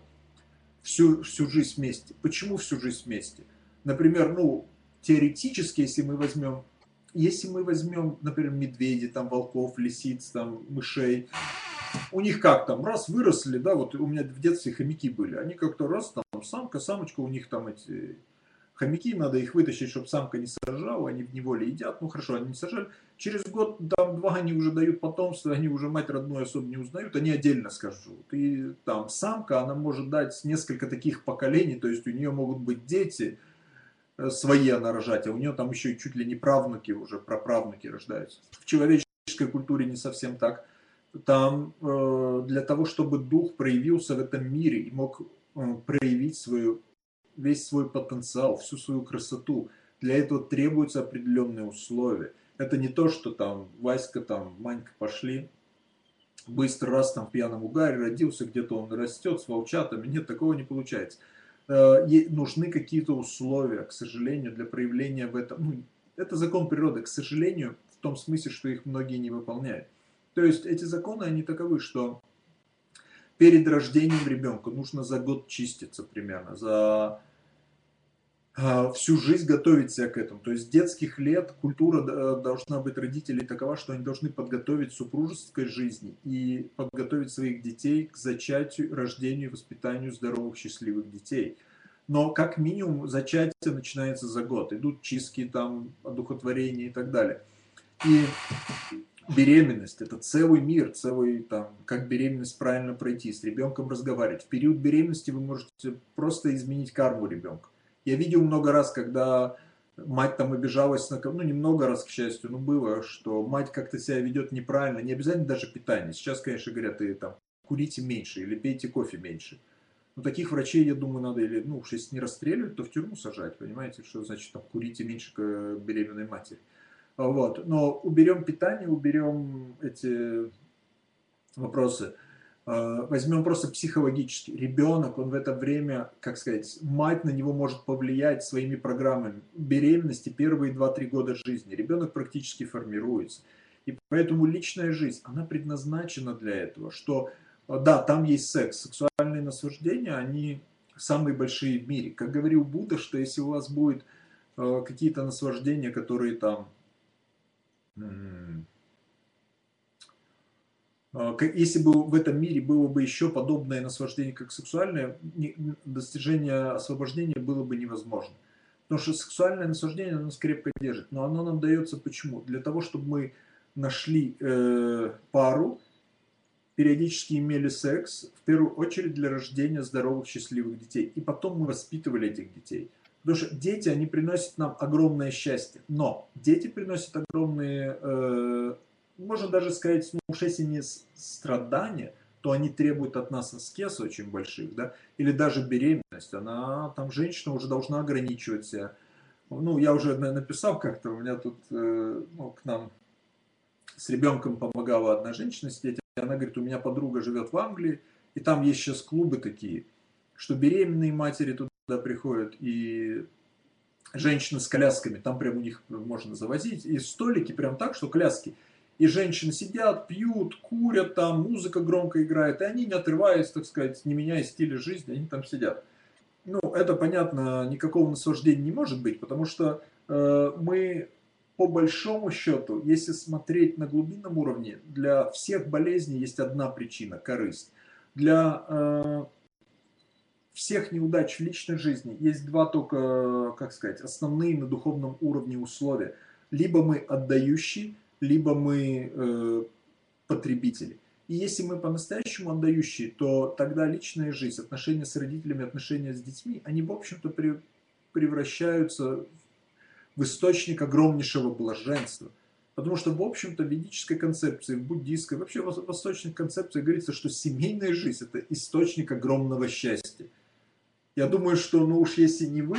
всю, всю жизнь вместе. Почему всю жизнь вместе? Например, ну, теоретически, если мы возьмем, если мы возьмем, например, медведей, там, волков, лисиц, там, мышей, у них как там, раз выросли, да, вот у меня в детстве хомяки были, они как-то раз, там, самка, самочка, у них там эти хомяки, надо их вытащить, чтобы самка не сажала, они в неволе едят, ну хорошо, они не сажали. Через год, там, два они уже дают потомство, они уже мать родную особо не узнают, они отдельно скажут. И там самка, она может дать несколько таких поколений, то есть у нее могут быть дети, э, свои она рожать, а у нее там еще чуть ли не правнуки уже, праправнуки рождаются. В человеческой культуре не совсем так. Там э, для того, чтобы дух проявился в этом мире и мог э, проявить свою весь свой потенциал, всю свою красоту. Для этого требуются определенные условия. Это не то, что там Васька, там Манька пошли, быстро раз там в пьяном угаре родился, где-то он растет с волчатами. Нет, такого не получается. Э, нужны какие-то условия, к сожалению, для проявления в этом. Ну, это закон природы, к сожалению, в том смысле, что их многие не выполняют. То есть эти законы, они таковы, что перед рождением ребенка нужно за год чиститься примерно, за а, всю жизнь готовить себя к этому. То есть с детских лет культура э, должна быть родителей такова, что они должны подготовить супружеской жизни и подготовить своих детей к зачатию, рождению воспитанию здоровых, счастливых детей. Но как минимум зачатие начинается за год. Идут чистки, там, одухотворение и так далее. И беременность – это целый мир, целый, там, как беременность правильно пройти, с ребенком разговаривать. В период беременности вы можете просто изменить карму ребенка. Я видел много раз, когда мать там обижалась на ну немного раз, к счастью, ну было, что мать как-то себя ведет неправильно, не обязательно даже питание. Сейчас, конечно, говорят, и там курите меньше или пейте кофе меньше. Но таких врачей, я думаю, надо или, ну если не расстреливать, то в тюрьму сажать, понимаете, что значит там курите меньше беременной матери. Вот. Но уберем питание, уберем эти вопросы. А, возьмем просто психологически. Ребенок, он в это время, как сказать, мать на него может повлиять своими программами беременности первые 2-3 года жизни. Ребенок практически формируется. И поэтому личная жизнь, она предназначена для этого, что да, там есть секс, сексуальные наслаждения, они самые большие в мире. Как говорил Будда, что если у вас будет э, какие-то наслаждения, которые там если бы в этом мире было бы еще подобное наслаждение, как сексуальное, достижение освобождения было бы невозможно. Потому что сексуальное наслаждение нас крепко держит. Но оно нам дается почему? Для того, чтобы мы нашли э, пару, периодически имели секс, в первую очередь для рождения здоровых, счастливых детей. И потом мы воспитывали этих детей. Потому что дети, они приносят нам огромное счастье. Но дети приносят огромные э, можно даже сказать, ну уж если не страдания, то они требуют от нас аскез очень больших, да, или даже беременность, она, там женщина уже должна ограничивать себя. Ну, я уже написал как-то, у меня тут, э, ну, к нам с ребенком помогала одна женщина сидеть, она говорит, у меня подруга живет в Англии, и там есть сейчас клубы такие, что беременные матери туда приходят, и женщины с колясками, там прям у них можно завозить, и столики прям так, что коляски – и женщины сидят, пьют, курят там, музыка громко играет, и они, не отрываясь, так сказать, не меняя стиля жизни, они там сидят. Ну, это, понятно, никакого наслаждения не может быть, потому что э, мы, по большому счету, если смотреть на глубинном уровне, для всех болезней есть одна причина – корысть. Для э, всех неудач в личной жизни есть два только, как сказать, основные на духовном уровне условия. Либо мы отдающие, либо мы э, потребители. И если мы по-настоящему отдающие, то тогда личная жизнь, отношения с родителями, отношения с детьми, они, в общем-то, при, превращаются в источник огромнейшего блаженства. Потому что, в общем-то, в ведической концепции, в буддийской, вообще в восточной концепции говорится, что семейная жизнь – это источник огромного счастья. Я думаю, что, ну уж если не вы,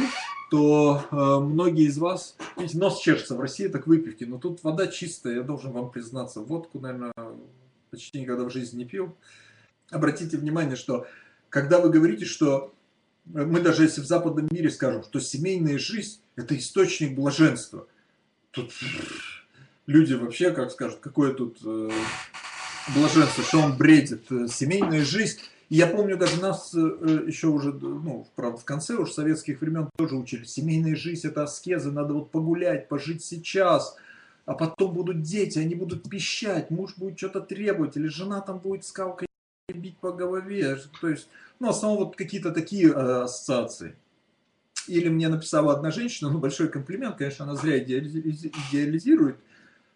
то э, многие из вас, видите, нос чешется в России, так выпивки, но тут вода чистая, я должен вам признаться, водку, наверное, почти никогда в жизни не пил. Обратите внимание, что когда вы говорите, что мы даже если в западном мире скажем, что семейная жизнь – это источник блаженства, тут люди вообще, как скажут, какое тут э, блаженство, что он бредит. Семейная жизнь я помню, даже нас э, еще уже, ну, правда, в конце уж советских времен тоже учили. Семейная жизнь – это аскеза, надо вот погулять, пожить сейчас, а потом будут дети, они будут пищать, муж будет что-то требовать, или жена там будет скалкой бить по голове. То есть, ну, в основном вот какие-то такие э, ассоциации. Или мне написала одна женщина, ну, большой комплимент, конечно, она зря идеализирует –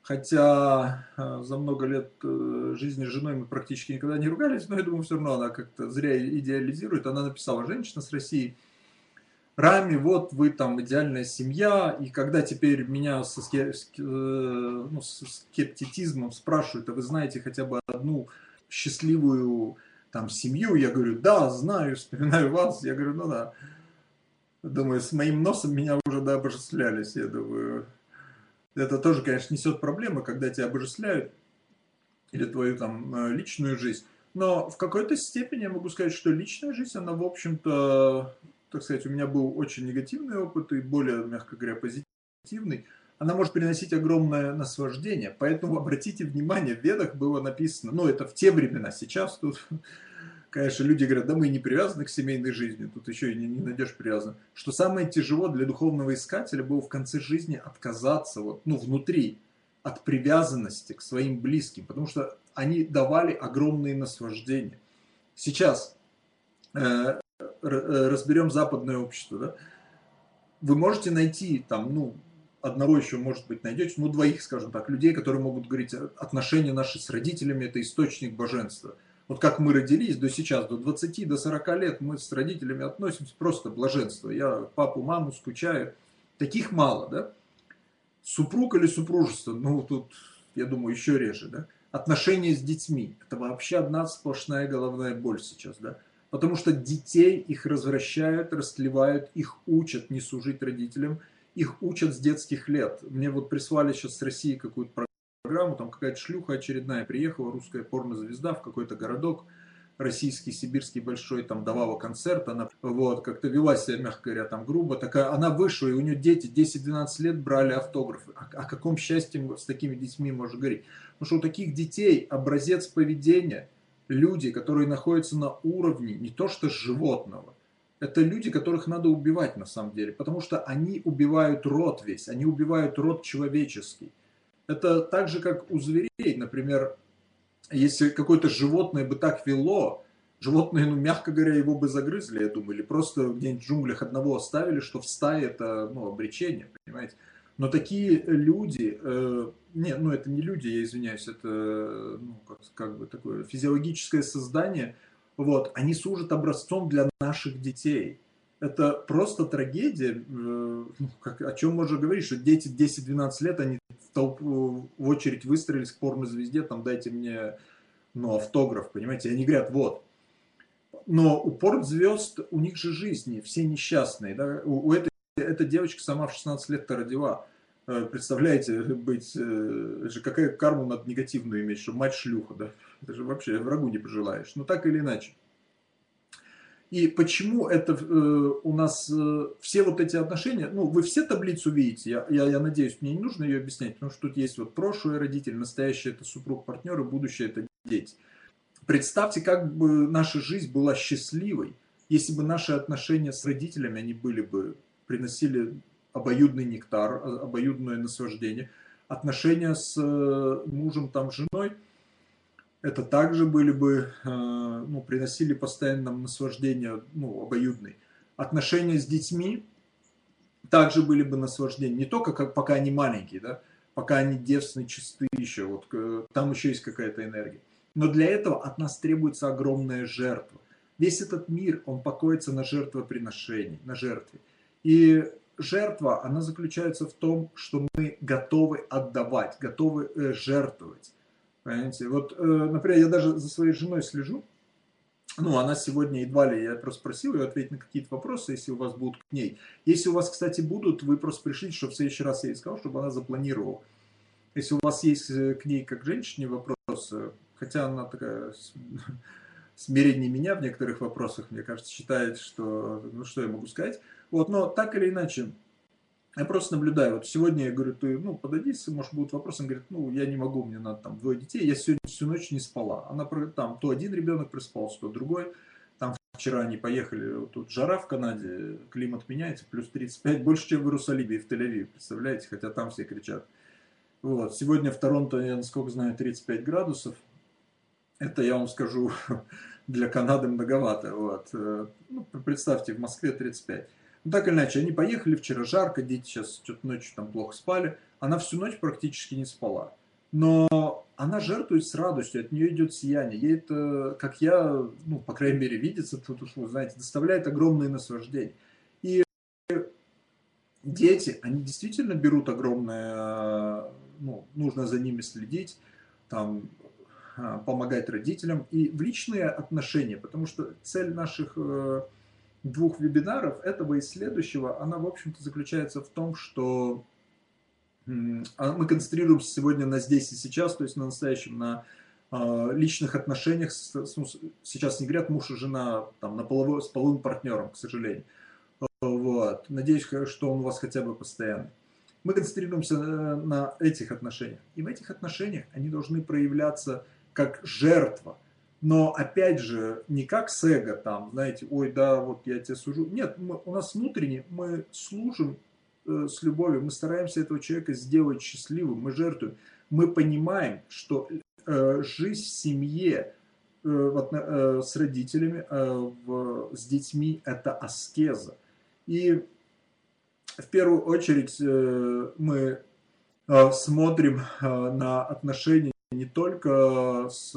Хотя э, за много лет э, жизни с женой мы практически никогда не ругались, но я думаю, все равно она как-то зря идеализирует. Она написала, женщина с России, Рами, вот вы там идеальная семья, и когда теперь меня со э, ну, скептицизмом спрашивают, а вы знаете хотя бы одну счастливую там семью, я говорю, да, знаю, вспоминаю вас, я говорю, ну да. Думаю, с моим носом меня уже да, обожествлялись, я думаю, это тоже, конечно, несет проблемы, когда тебя обожествляют, или твою там э, личную жизнь. Но в какой-то степени я могу сказать, что личная жизнь, она, в общем-то, так сказать, у меня был очень негативный опыт и более, мягко говоря, позитивный. Она может приносить огромное наслаждение. Поэтому обратите внимание, в ведах было написано, ну это в те времена, сейчас тут конечно, люди говорят, да мы не привязаны к семейной жизни, тут еще и не, не найдешь привязан. Что самое тяжело для духовного искателя было в конце жизни отказаться, вот, ну, внутри, от привязанности к своим близким, потому что они давали огромные наслаждения. Сейчас э, э разберем западное общество, да? Вы можете найти там, ну, одного еще, может быть, найдете, ну, двоих, скажем так, людей, которые могут говорить, отношения наши с родителями – это источник божества – вот как мы родились до сейчас, до 20, до 40 лет, мы с родителями относимся просто блаженство. Я папу, маму скучаю. Таких мало, да? Супруг или супружество, ну тут, я думаю, еще реже, да? Отношения с детьми, это вообще одна сплошная головная боль сейчас, да? Потому что детей их развращают, растлевают, их учат не служить родителям, их учат с детских лет. Мне вот прислали сейчас с России какую-то программу, там какая-то шлюха очередная приехала, русская порнозвезда в какой-то городок, российский, сибирский большой, там давала концерт, она вот как-то вела себя, мягко говоря, там грубо, такая, она вышла, и у нее дети 10-12 лет брали автографы. О, о каком счастье с такими детьми можно говорить? Потому что у таких детей образец поведения, люди, которые находятся на уровне не то что животного, это люди, которых надо убивать на самом деле, потому что они убивают род весь, они убивают род человеческий. Это так же, как у зверей, например, если какое-то животное бы так вело, животное, ну, мягко говоря, его бы загрызли, я думаю, или просто где-нибудь в джунглях одного оставили, что в стае это, ну, обречение, понимаете. Но такие люди, э, не, ну, это не люди, я извиняюсь, это, ну, как, как бы такое физиологическое создание – вот, они служат образцом для наших детей. Это просто трагедия, э, ну, как, о чем можно говорить, что дети 10-12 лет, они в, толпу, в очередь выстроились к порнозвезде, там дайте мне ну, автограф, понимаете, и они говорят, вот. Но у порт-звезд, у них же жизни, все несчастные. Да? У, у этой эта девочка сама в 16 лет-то родила. Э, представляете, быть, э, же какая карму надо негативную иметь, что мать шлюха, да? Это же вообще врагу не пожелаешь. Но так или иначе. И почему это э, у нас э, все вот эти отношения, ну, вы все таблицу видите, я, я, я надеюсь, мне не нужно ее объяснять, потому что тут есть вот прошлое родитель, настоящее это супруг, партнер, и будущее это дети. Представьте, как бы наша жизнь была счастливой, если бы наши отношения с родителями, они были бы, приносили обоюдный нектар, обоюдное наслаждение. Отношения с э, мужем, там, женой, это также были бы, э, ну, приносили постоянно нам наслаждение, ну, обоюдный. Отношения с детьми также были бы наслаждение. Не только как, пока они маленькие, да, пока они девственные, чистые еще, вот там еще есть какая-то энергия. Но для этого от нас требуется огромная жертва. Весь этот мир, он покоится на жертвоприношении, на жертве. И жертва, она заключается в том, что мы готовы отдавать, готовы э, жертвовать. Понимаете? Вот, э, например, я даже за своей женой слежу. Ну, она сегодня едва ли, я просто просил ее ответить на какие-то вопросы, если у вас будут к ней. Если у вас, кстати, будут, вы просто пришлите, чтобы в следующий раз я ей сказал, чтобы она запланировала. Если у вас есть э, к ней как женщине вопросы, хотя она такая смирение меня в некоторых вопросах, мне кажется, считает, что, ну что я могу сказать. Вот, но так или иначе, я просто наблюдаю. Вот сегодня я говорю, ты, ну, подойди, может, будут вопросы. Он говорит, ну, я не могу, мне надо там двое детей. Я сегодня всю ночь не спала. Она там, то один ребенок приспался, то другой. Там вчера они поехали, тут жара в Канаде, климат меняется, плюс 35, больше, чем в Иерусалиме и в Тель-Авиве, представляете, хотя там все кричат. Вот. Сегодня в Торонто, я насколько знаю, 35 градусов. Это, я вам скажу, для Канады многовато. Вот. Э, ну, представьте, в Москве 35. Ну, так или иначе, они поехали, вчера жарко, дети сейчас что-то ночью там плохо спали. Она всю ночь практически не спала. Но она жертвует с радостью, от нее идет сияние. Ей это, как я, ну, по крайней мере, видится, тут уж, знаете, доставляет огромное наслаждение. И дети, они действительно берут огромное, ну, нужно за ними следить, там, а, помогать родителям и в личные отношения, потому что цель наших э, двух вебинаров, этого и следующего, она, в общем-то, заключается в том, что а мы концентрируемся сегодня на здесь и сейчас, то есть на настоящем, на э, личных отношениях. С, сейчас не говорят муж и жена там, на половой, с половым партнером, к сожалению. Вот. Надеюсь, что он у вас хотя бы постоянный. Мы концентрируемся на, на этих отношениях. И в этих отношениях они должны проявляться как жертва. Но опять же, не как с эго, там, знаете, ой, да, вот я тебя сужу. Нет, мы, у нас внутренне мы служим э, с любовью, мы стараемся этого человека сделать счастливым, мы жертвуем. Мы понимаем, что э, жизнь в семье э, вот, э, с родителями, э, в, с детьми – это аскеза. И в первую очередь э, мы э, смотрим э, на отношения не только с...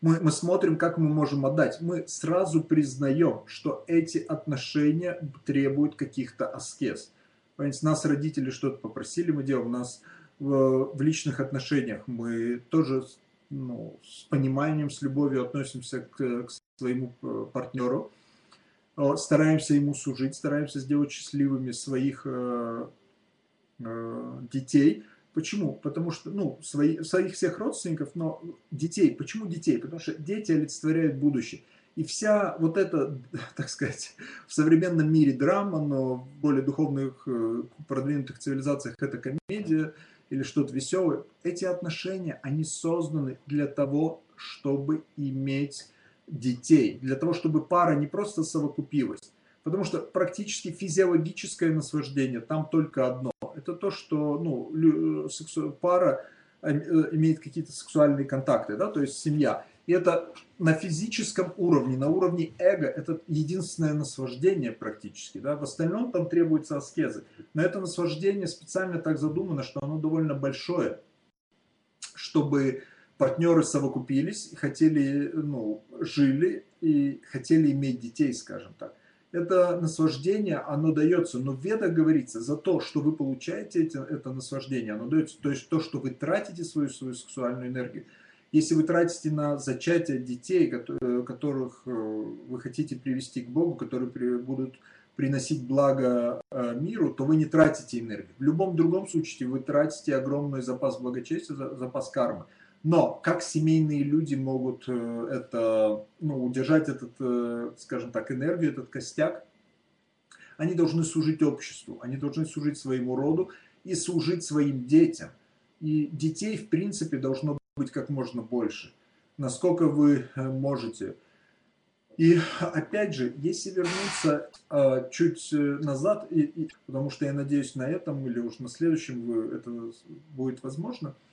Мы, мы смотрим, как мы можем отдать. Мы сразу признаем, что эти отношения требуют каких-то аскез. Понимаете, нас родители что-то попросили, мы делаем. Нас в, в личных отношениях мы тоже ну, с пониманием, с любовью относимся к, к своему э, партнеру, стараемся ему служить, стараемся сделать счастливыми своих э, э, детей. Почему? Потому что, ну, свои, своих всех родственников, но детей. Почему детей? Потому что дети олицетворяют будущее. И вся вот эта, так сказать, в современном мире драма, но в более духовных, э, продвинутых цивилизациях это комедия или что-то веселое. Эти отношения, они созданы для того, чтобы иметь детей, для того, чтобы пара не просто совокупилась. Потому что практически физиологическое наслаждение там только одно. Это то, что ну, пара э, имеет какие-то сексуальные контакты, да, то есть семья. И это на физическом уровне, на уровне эго, это единственное наслаждение практически. Да? В остальном там требуются аскезы. Но это наслаждение специально так задумано, что оно довольно большое, чтобы партнеры совокупились, хотели, ну, жили и хотели иметь детей, скажем так. Это наслаждение, оно дается, но в ведах говорится, за то, что вы получаете это, это наслаждение, оно дается, то есть то, что вы тратите свою, свою сексуальную энергию, если вы тратите на зачатие детей, которых э, вы хотите привести к Богу, которые будут приносить благо э, миру, то вы не тратите энергию. В любом другом случае вы тратите огромный запас благочестия, запас кармы. Но как семейные люди могут э, это, ну, удержать этот, скажем так, энергию, этот костяк? Они должны служить обществу, они должны служить своему роду и служить своим детям. И детей, в принципе, должно быть как можно больше, насколько вы э, можете. И опять же, если вернуться э, чуть э, назад, и, и, потому что я надеюсь на этом или уж на следующем вы, это будет возможно, э,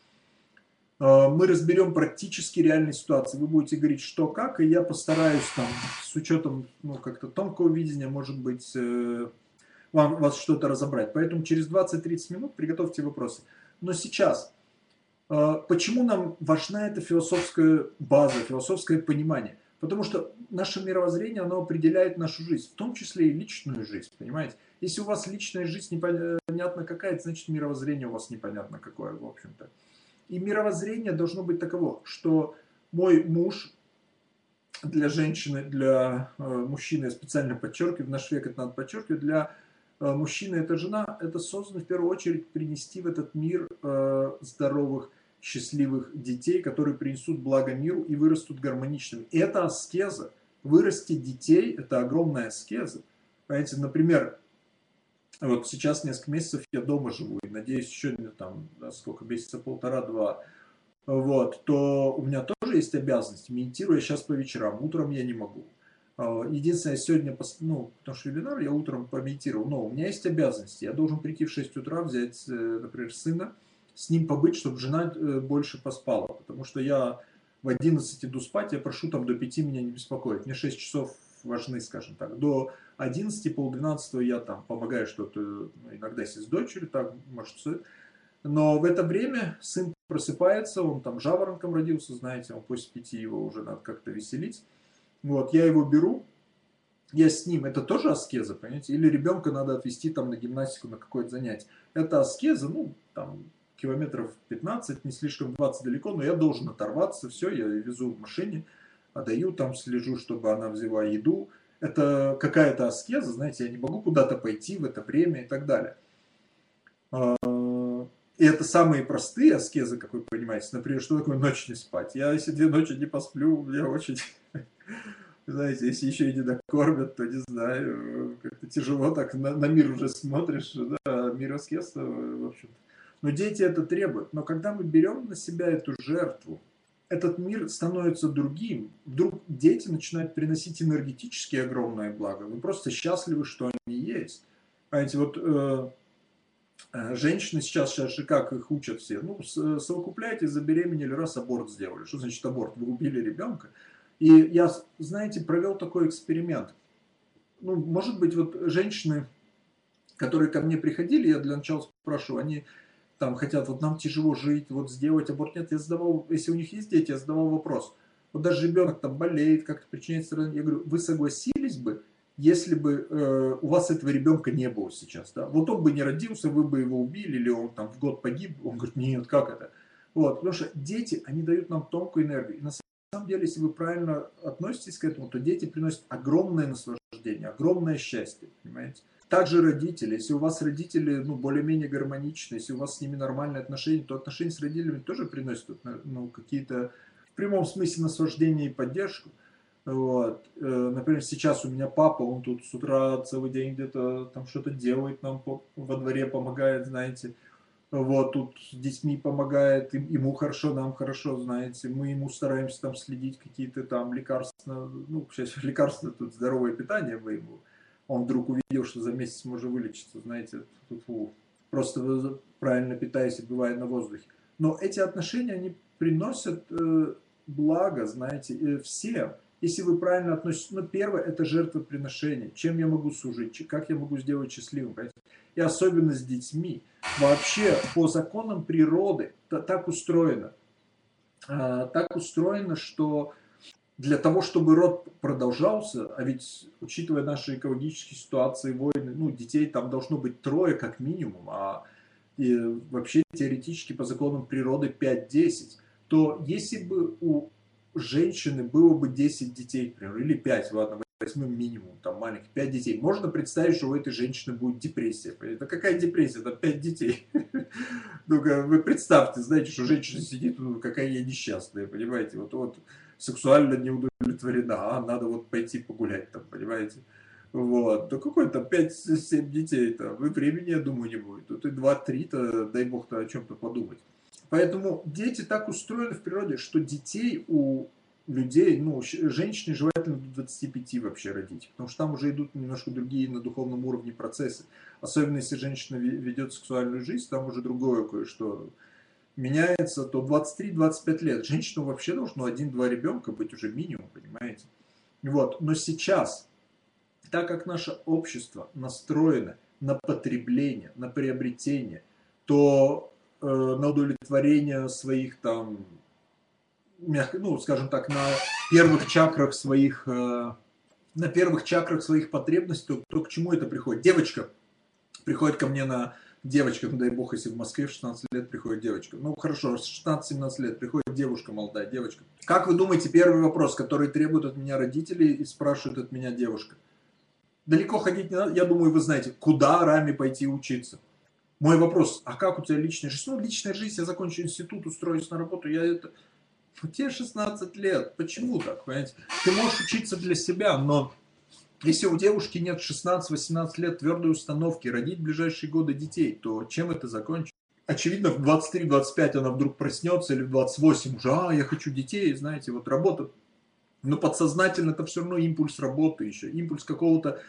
мы разберем практически реальные ситуации. Вы будете говорить, что как, и я постараюсь там с учетом ну, как-то тонкого видения, может быть, э, вам, вас что-то разобрать. Поэтому через 20-30 минут приготовьте вопросы. Но сейчас а, почему нам важна эта философская база, философское понимание? Потому что наше мировоззрение, оно определяет нашу жизнь, в том числе и личную жизнь, понимаете? Если у вас личная жизнь непонятно какая, значит мировоззрение у вас непонятно какое, в общем-то. И мировоззрение должно быть таково, что мой муж для женщины, для э, мужчины, я специально подчеркиваю, в наш век это надо подчеркивать, для э, мужчины это жена, это создано в первую очередь принести в этот мир э, здоровых счастливых детей, которые принесут благо миру и вырастут гармоничными. Это аскеза. Вырастить детей – это огромная аскеза. Понимаете, например, вот сейчас несколько месяцев я дома живу, и надеюсь, еще там, сколько, месяца полтора-два, вот, то у меня тоже есть обязанность. Медитирую я сейчас по вечерам, утром я не могу. А, единственное, сегодня, ну, потому что вебинар я утром помедитировал, но у меня есть обязанности. Я должен прийти в 6 утра, взять, э, например, сына, с ним побыть, чтобы жена э, больше поспала. Потому что я в 11 иду спать, я прошу там до 5 меня не беспокоить. Мне 6 часов важны, скажем так. До 11, полдвенадцатого я там помогаю что-то, иногда с дочерью, так, может, с... Но в это время сын просыпается, он там жаворонком родился, знаете, он после пяти его уже надо как-то веселить. Вот, я его беру, я с ним, это тоже аскеза, понимаете? Или ребенка надо отвезти там на гимнастику, на какое-то занятие. Это аскеза, ну, там, километров 15, не слишком 20 далеко, но я должен оторваться, все, я везу в машине, отдаю, там слежу, чтобы она взяла еду. Это какая-то аскеза, знаете, я не могу куда-то пойти в это время и так далее. А, и это самые простые аскезы, как вы понимаете. Например, что такое ночь не спать? Я если две ночи не посплю, я очень... Знаете, если еще и не докормят, то не знаю, как-то тяжело так на, на мир уже смотришь, да, мир аскез, в общем-то. Но дети это требуют. Но когда мы берем на себя эту жертву, этот мир становится другим. Вдруг дети начинают приносить энергетически огромное благо. Вы просто счастливы, что они есть. Понимаете, вот э, э женщины сейчас, сейчас же как их учат все? Ну, совокупляйте, забеременели, раз аборт сделали. Что значит аборт? Вы убили ребенка. И я, знаете, провел такой эксперимент. Ну, может быть, вот женщины, которые ко мне приходили, я для начала спрашиваю, они там хотят, вот нам тяжело жить, вот сделать аборт. Нет, я задавал, если у них есть дети, я задавал вопрос. Вот даже ребенок там болеет, как-то причиняет страдания. Я говорю, вы согласились бы, если бы э, у вас этого ребенка не было сейчас, да, вот он бы не родился, вы бы его убили, или он там в год погиб, он говорит, нет, как это? Вот, потому что дети, они дают нам тонкую энергию. И на самом деле, если вы правильно относитесь к этому, то дети приносят огромное наслаждение, огромное счастье, понимаете? Также родители, если у вас родители ну, более-менее гармоничные, если у вас с ними нормальные отношения, то отношения с родителями тоже приносят ну, какие-то в прямом смысле наслаждение и поддержку. Вот. Э, например, сейчас у меня папа, он тут с утра целый день где-то там что-то делает, нам во дворе помогает, знаете. Вот, тут с детьми помогает, ему хорошо, нам хорошо, знаете. Мы ему стараемся там следить, какие-то там лекарства, ну, сейчас лекарства, тут здоровое питание мы ему. Он вдруг увидел, что за месяц можно вылечиться, знаете. Тут, фу, просто правильно питаясь, бывает на воздухе. Но эти отношения, они приносят э, благо, знаете, э, всем если вы правильно относитесь, ну, первое, это жертвоприношение. Чем я могу служить, как я могу сделать счастливым. Понимаете? И особенно с детьми. Вообще, по законам природы так устроено. А, так устроено, что для того, чтобы род продолжался, а ведь, учитывая наши экологические ситуации, войны, ну, детей там должно быть трое как минимум, а и вообще теоретически по законам природы 5-10, то если бы у женщины было бы 10 детей, например, или 5, ладно, возьмем минимум, там, маленьких, 5 детей, можно представить, что у этой женщины будет депрессия. Это какая депрессия? Это 5 детей. Ну-ка, вы представьте, знаете, что женщина сидит, ну, какая я несчастная, понимаете, вот, вот сексуально не удовлетворена, а надо вот пойти погулять там, понимаете. Вот, да какой там 5-7 детей-то, вы времени, я думаю, не будет. Тут и 2-3-то, дай бог-то о чем-то подумать. Поэтому дети так устроены в природе, что детей у людей, ну, женщине желательно до 25 вообще родить, потому что там уже идут немножко другие на духовном уровне процессы. Особенно если женщина ведет сексуальную жизнь, там уже другое кое-что меняется, то 23-25 лет. Женщина вообще должна ну, один-два ребенка быть уже минимум, понимаете? Вот. Но сейчас, так как наше общество настроено на потребление, на приобретение, то э, на удовлетворение своих там, мягко, ну, скажем так, на первых чакрах своих, э, на первых чакрах своих потребностей, то, то к чему это приходит? Девочка приходит ко мне на девочка, ну дай бог, если в Москве в 16 лет приходит девочка. Ну хорошо, с 16-17 лет приходит девушка молодая, девочка. Как вы думаете, первый вопрос, который требует от меня родители и спрашивают от меня девушка? Далеко ходить не надо, я думаю, вы знаете, куда Раме пойти учиться? Мой вопрос, а как у тебя личная жизнь? Ну, личная жизнь, я закончу институт, устроюсь на работу, я это... Ну, тебе 16 лет, почему так, понимаете? Ты можешь учиться для себя, но если у девушки нет 16-18 лет твердой установки родить в ближайшие годы детей, то чем это закончится? Очевидно, в 23-25 она вдруг проснется, или в 28 уже, а, я хочу детей, знаете, вот работа. Но подсознательно это все равно импульс работы еще, импульс какого-то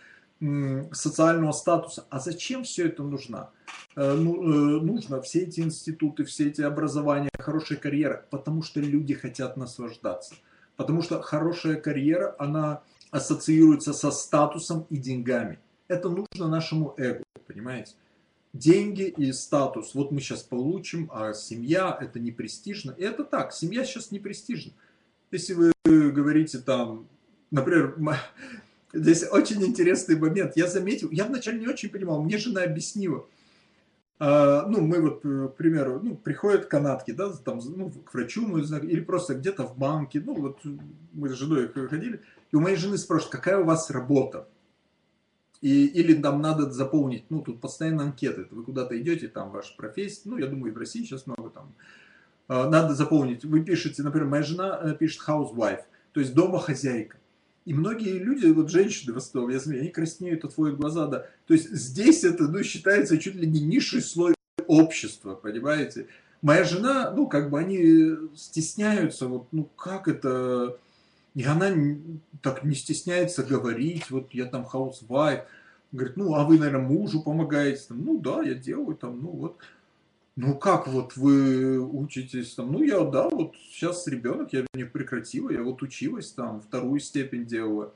социального статуса. А зачем все это нужно? Э, ну, э, нужно все эти институты, все эти образования, хорошая карьера, потому что люди хотят наслаждаться. Потому что хорошая карьера, она ассоциируется со статусом и деньгами. Это нужно нашему эго, понимаете? Деньги и статус. Вот мы сейчас получим, а семья это не престижно. И это так, семья сейчас не престижна. Если вы говорите там, например, Здесь очень интересный момент. Я заметил, я вначале не очень понимал, мне жена объяснила. А, ну, мы вот, э, к примеру, ну, приходят канатки, да, там, ну, к врачу, мы, или просто где-то в банке, ну, вот мы с женой ходили, и у моей жены спрашивают, какая у вас работа? И, или там надо заполнить, ну, тут постоянно анкеты, вы куда-то идете, там ваша профессия, ну, я думаю, и в России сейчас много там, а, надо заполнить, вы пишете, например, моя жена э, пишет housewife, то есть дома хозяйка. И многие люди, вот женщины в основном, я смотрю, они краснеют, отводят глаза, да. То есть здесь это, ну, считается чуть ли не низший слой общества, понимаете. Моя жена, ну, как бы они стесняются, вот, ну, как это... И она так не стесняется говорить, вот я там housewife, говорит, ну, а вы, наверное, мужу помогаете, там, ну, да, я делаю, там, ну, вот. Ну как вот вы учитесь там? Ну я, да, вот сейчас ребенок, я не прекратила, я вот училась там, вторую степень делала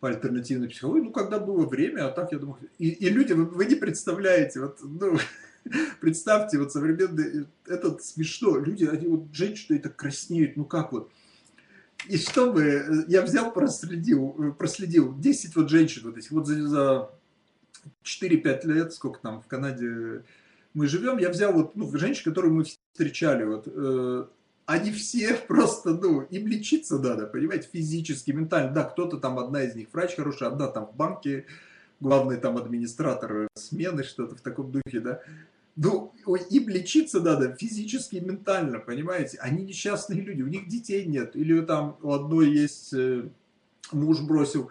по альтернативной психологии. Ну когда было время, а так я думаю... И, и люди, вы, вы не представляете, вот, ну, представьте, вот современный, этот смешно, люди, они вот, женщины это краснеют, ну как вот. И чтобы я взял, проследил, проследил 10 вот женщин вот этих вот за, за 4-5 лет, сколько там в Канаде мы живем, я взял вот ну, женщин, которые мы встречали, вот, э, они все просто, ну, им лечиться надо, понимаете, физически, ментально. Да, кто-то там, одна из них врач хороший, одна там в банке, главный там администратор смены, что-то в таком духе, да. Ну, им лечиться надо физически и ментально, понимаете? Они несчастные люди, у них детей нет. Или там у одной есть э, муж бросил.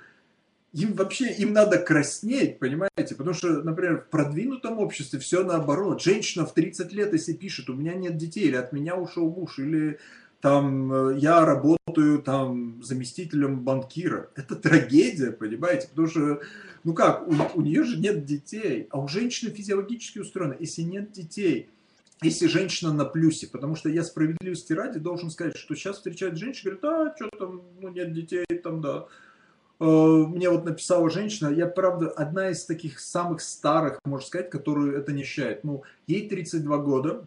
Им вообще, им надо краснеть, понимаете? Потому что, например, в продвинутом обществе все наоборот. Женщина в 30 лет, если пишет, у меня нет детей, или от меня ушел муж, или там э, я работаю там заместителем банкира. Это трагедия, понимаете? Потому что ну как, у, у нее же нет детей, а у женщины физиологически устроено. Если нет детей, если женщина на плюсе, потому что я справедливости ради должен сказать, что сейчас встречают женщины, говорят, а, что там, ну нет детей, там, да. Э, мне вот написала женщина, я, правда, одна из таких самых старых, можно сказать, которую это не. Ну, ей 32 года,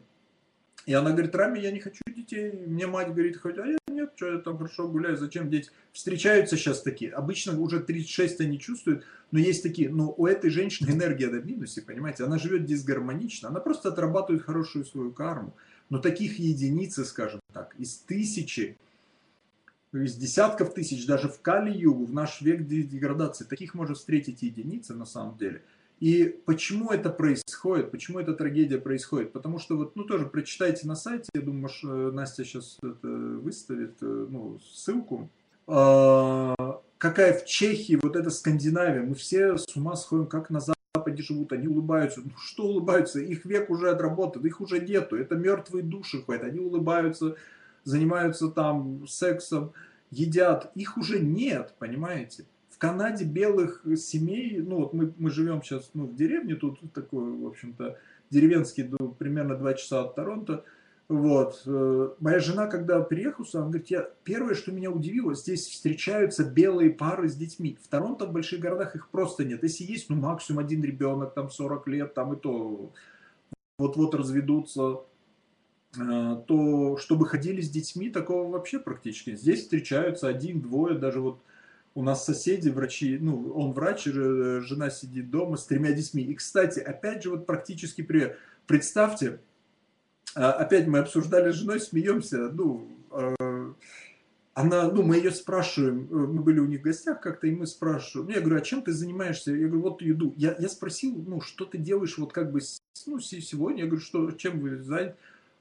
и она говорит, Рами, я не хочу детей. Мне мать говорит, хоть, а я нет, что я там хорошо гуляю, зачем дети? Встречаются сейчас такие. Обычно уже 36 они чувствуют, но есть такие, но у этой женщины энергия на минусе, понимаете? Она живет дисгармонично, она просто отрабатывает хорошую свою карму. Но таких единицы, скажем так, из тысячи, из десятков тысяч, даже в Кали-Югу, в наш век деградации, таких можно встретить единицы на самом деле – и почему это происходит, почему эта трагедия происходит? Потому что вот, ну тоже прочитайте на сайте, я думаю, что Настя сейчас это выставит, э, ну, ссылку. А, какая в Чехии, вот эта Скандинавия, мы все с ума сходим, как на Западе живут, они улыбаются. Ну что улыбаются? Их век уже отработан, их уже нету, это мертвые души ходят, они улыбаются, занимаются там сексом, едят, их уже нет, понимаете? Канаде белых семей, ну вот мы, мы живем сейчас ну, в деревне, тут такой, в общем-то, деревенский, примерно 2 часа от Торонто. Вот. Э, моя жена, когда приехала сюда, она говорит, я, первое, что меня удивило, здесь встречаются белые пары с детьми. В Торонто, в больших городах их просто нет. Если есть, ну, максимум один ребенок, там 40 лет, там и то вот-вот разведутся, э, то чтобы ходили с детьми, такого вообще практически. Здесь встречаются один, двое, даже вот у нас соседи, врачи, ну, он врач, жена сидит дома с тремя детьми. И, кстати, опять же, вот практически пример. Представьте, а, опять мы обсуждали с женой, смеемся, ну, а, она, ну, мы ее спрашиваем, э, мы были у них в гостях как-то, и мы спрашиваем, ну, я говорю, а чем ты занимаешься? Я говорю, вот еду. Я, я спросил, ну, что ты делаешь вот как бы, ну, сегодня, я говорю, что, чем вы заняты?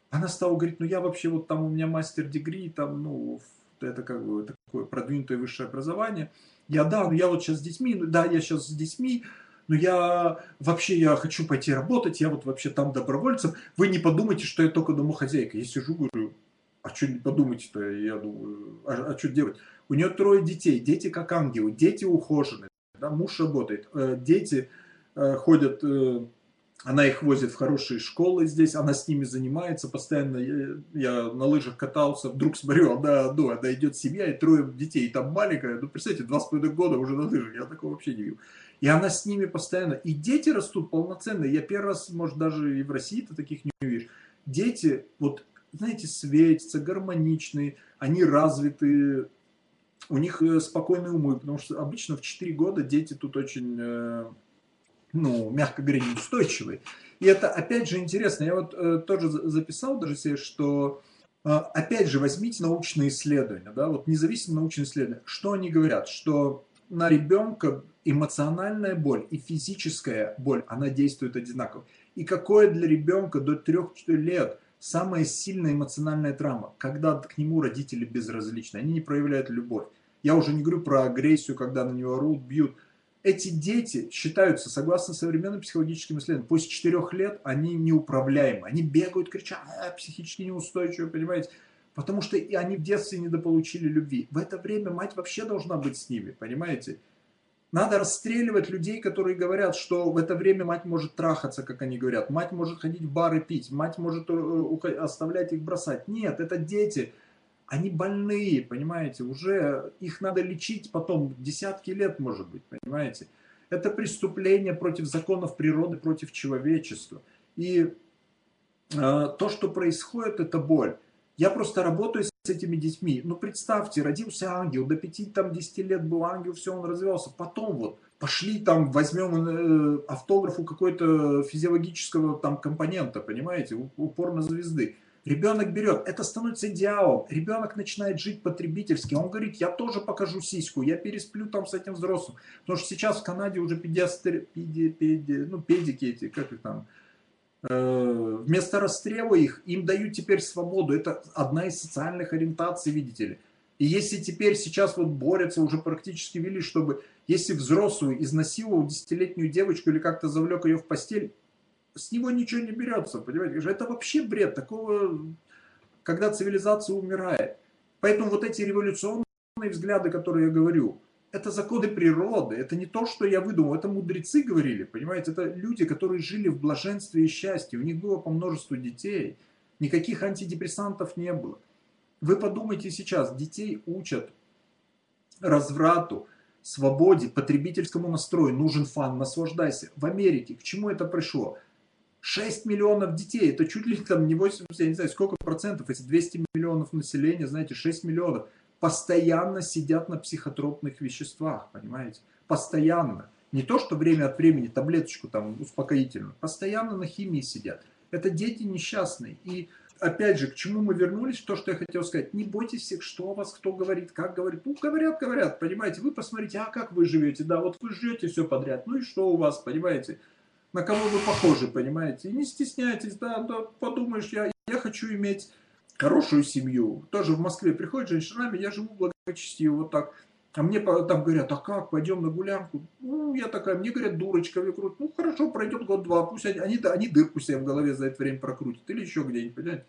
Она стала говорить, ну, я вообще вот там у меня мастер-дегри, там, ну, это как бы такое продвинутое высшее образование. Я, да, ну я вот сейчас с детьми, ну да, я сейчас с детьми, но я вообще я хочу пойти работать, я вот вообще там добровольцем. Вы не подумайте, что я только домохозяйка. Я сижу, говорю, а что не подумайте-то, я думаю, а, а что делать? У нее трое детей, дети как ангелы, дети ухожены, да, муж работает, э, дети э, ходят э, она их возит в хорошие школы здесь, она с ними занимается постоянно. Я на лыжах катался, вдруг смотрю, она, ну, она идет семья и трое детей, и там маленькая, ну, представьте, два с половиной года уже на лыжах, я такого вообще не видел. И она с ними постоянно, и дети растут полноценные, я первый раз, может, даже и в России-то таких не увидишь. Дети, вот, знаете, светятся, гармоничные, они развитые, у них э, спокойные умы, потому что обычно в 4 года дети тут очень э, ну, мягко говоря, неустойчивый. И это, опять же, интересно. Я вот э, тоже записал даже себе, что, э, опять же, возьмите научные исследования, да, вот независимые научные исследования. Что они говорят? Что на ребенка эмоциональная боль и физическая боль, она действует одинаково. И какое для ребенка до 3-4 лет самая сильная эмоциональная травма, когда к нему родители безразличны, они не проявляют любовь. Я уже не говорю про агрессию, когда на него орут, бьют – эти дети считаются, согласно современным психологическим исследованиям, после 4 лет они неуправляемы. Они бегают, кричат, а, психически неустойчивы, понимаете? Потому что и они в детстве недополучили любви. В это время мать вообще должна быть с ними, понимаете? Надо расстреливать людей, которые говорят, что в это время мать может трахаться, как они говорят. Мать может ходить в бары пить, мать может э, оставлять их бросать. Нет, это дети они больные, понимаете, уже их надо лечить потом десятки лет, может быть, понимаете. Это преступление против законов природы, против человечества. И э, то, что происходит, это боль. Я просто работаю с этими детьми. Ну, представьте, родился ангел, до 5-10 лет был ангел, все, он развивался. Потом вот пошли там, возьмем э, у какой-то физиологического там компонента, понимаете, упор на звезды. Ребенок берет, это становится идеалом. Ребенок начинает жить потребительски. Он говорит, я тоже покажу сиську, я пересплю там с этим взрослым. Потому что сейчас в Канаде уже педиастри, педи, педи, ну, педики эти, как их там, э, вместо расстрела их, им дают теперь свободу. Это одна из социальных ориентаций, видите ли. И если теперь сейчас вот борются, уже практически вели, чтобы если взрослый изнасиловал десятилетнюю девочку или как-то завлек ее в постель, с него ничего не берется, понимаете? Это вообще бред такого, когда цивилизация умирает. Поэтому вот эти революционные взгляды, которые я говорю, это законы природы, это не то, что я выдумал, это мудрецы говорили, понимаете? Это люди, которые жили в блаженстве и счастье, у них было по множеству детей, никаких антидепрессантов не было. Вы подумайте сейчас, детей учат разврату, свободе, потребительскому настрою, нужен фан, наслаждайся. В Америке к чему это пришло? 6 миллионов детей, это чуть ли там не 80, я не знаю, сколько процентов, эти 200 миллионов населения, знаете, 6 миллионов, постоянно сидят на психотропных веществах, понимаете? Постоянно. Не то, что время от времени таблеточку там успокоительную, постоянно на химии сидят. Это дети несчастные. И опять же, к чему мы вернулись, то, что я хотел сказать. Не бойтесь всех, что о вас кто говорит, как говорит. Ну, говорят, говорят, понимаете. Вы посмотрите, а как вы живете. Да, вот вы живете все подряд. Ну и что у вас, понимаете на кого вы похожи, понимаете. И не стесняйтесь, да, да подумаешь, я, я хочу иметь хорошую семью. Тоже в Москве приходит женщина, я живу благочестиво, вот так. А мне там говорят, а как, пойдем на гулянку? Ну, я такая, мне говорят, дурочка, я говорю, ну, хорошо, пройдет год-два, пусть они, они, они дырку себе в голове за это время прокрутят, или еще где-нибудь, понимаете?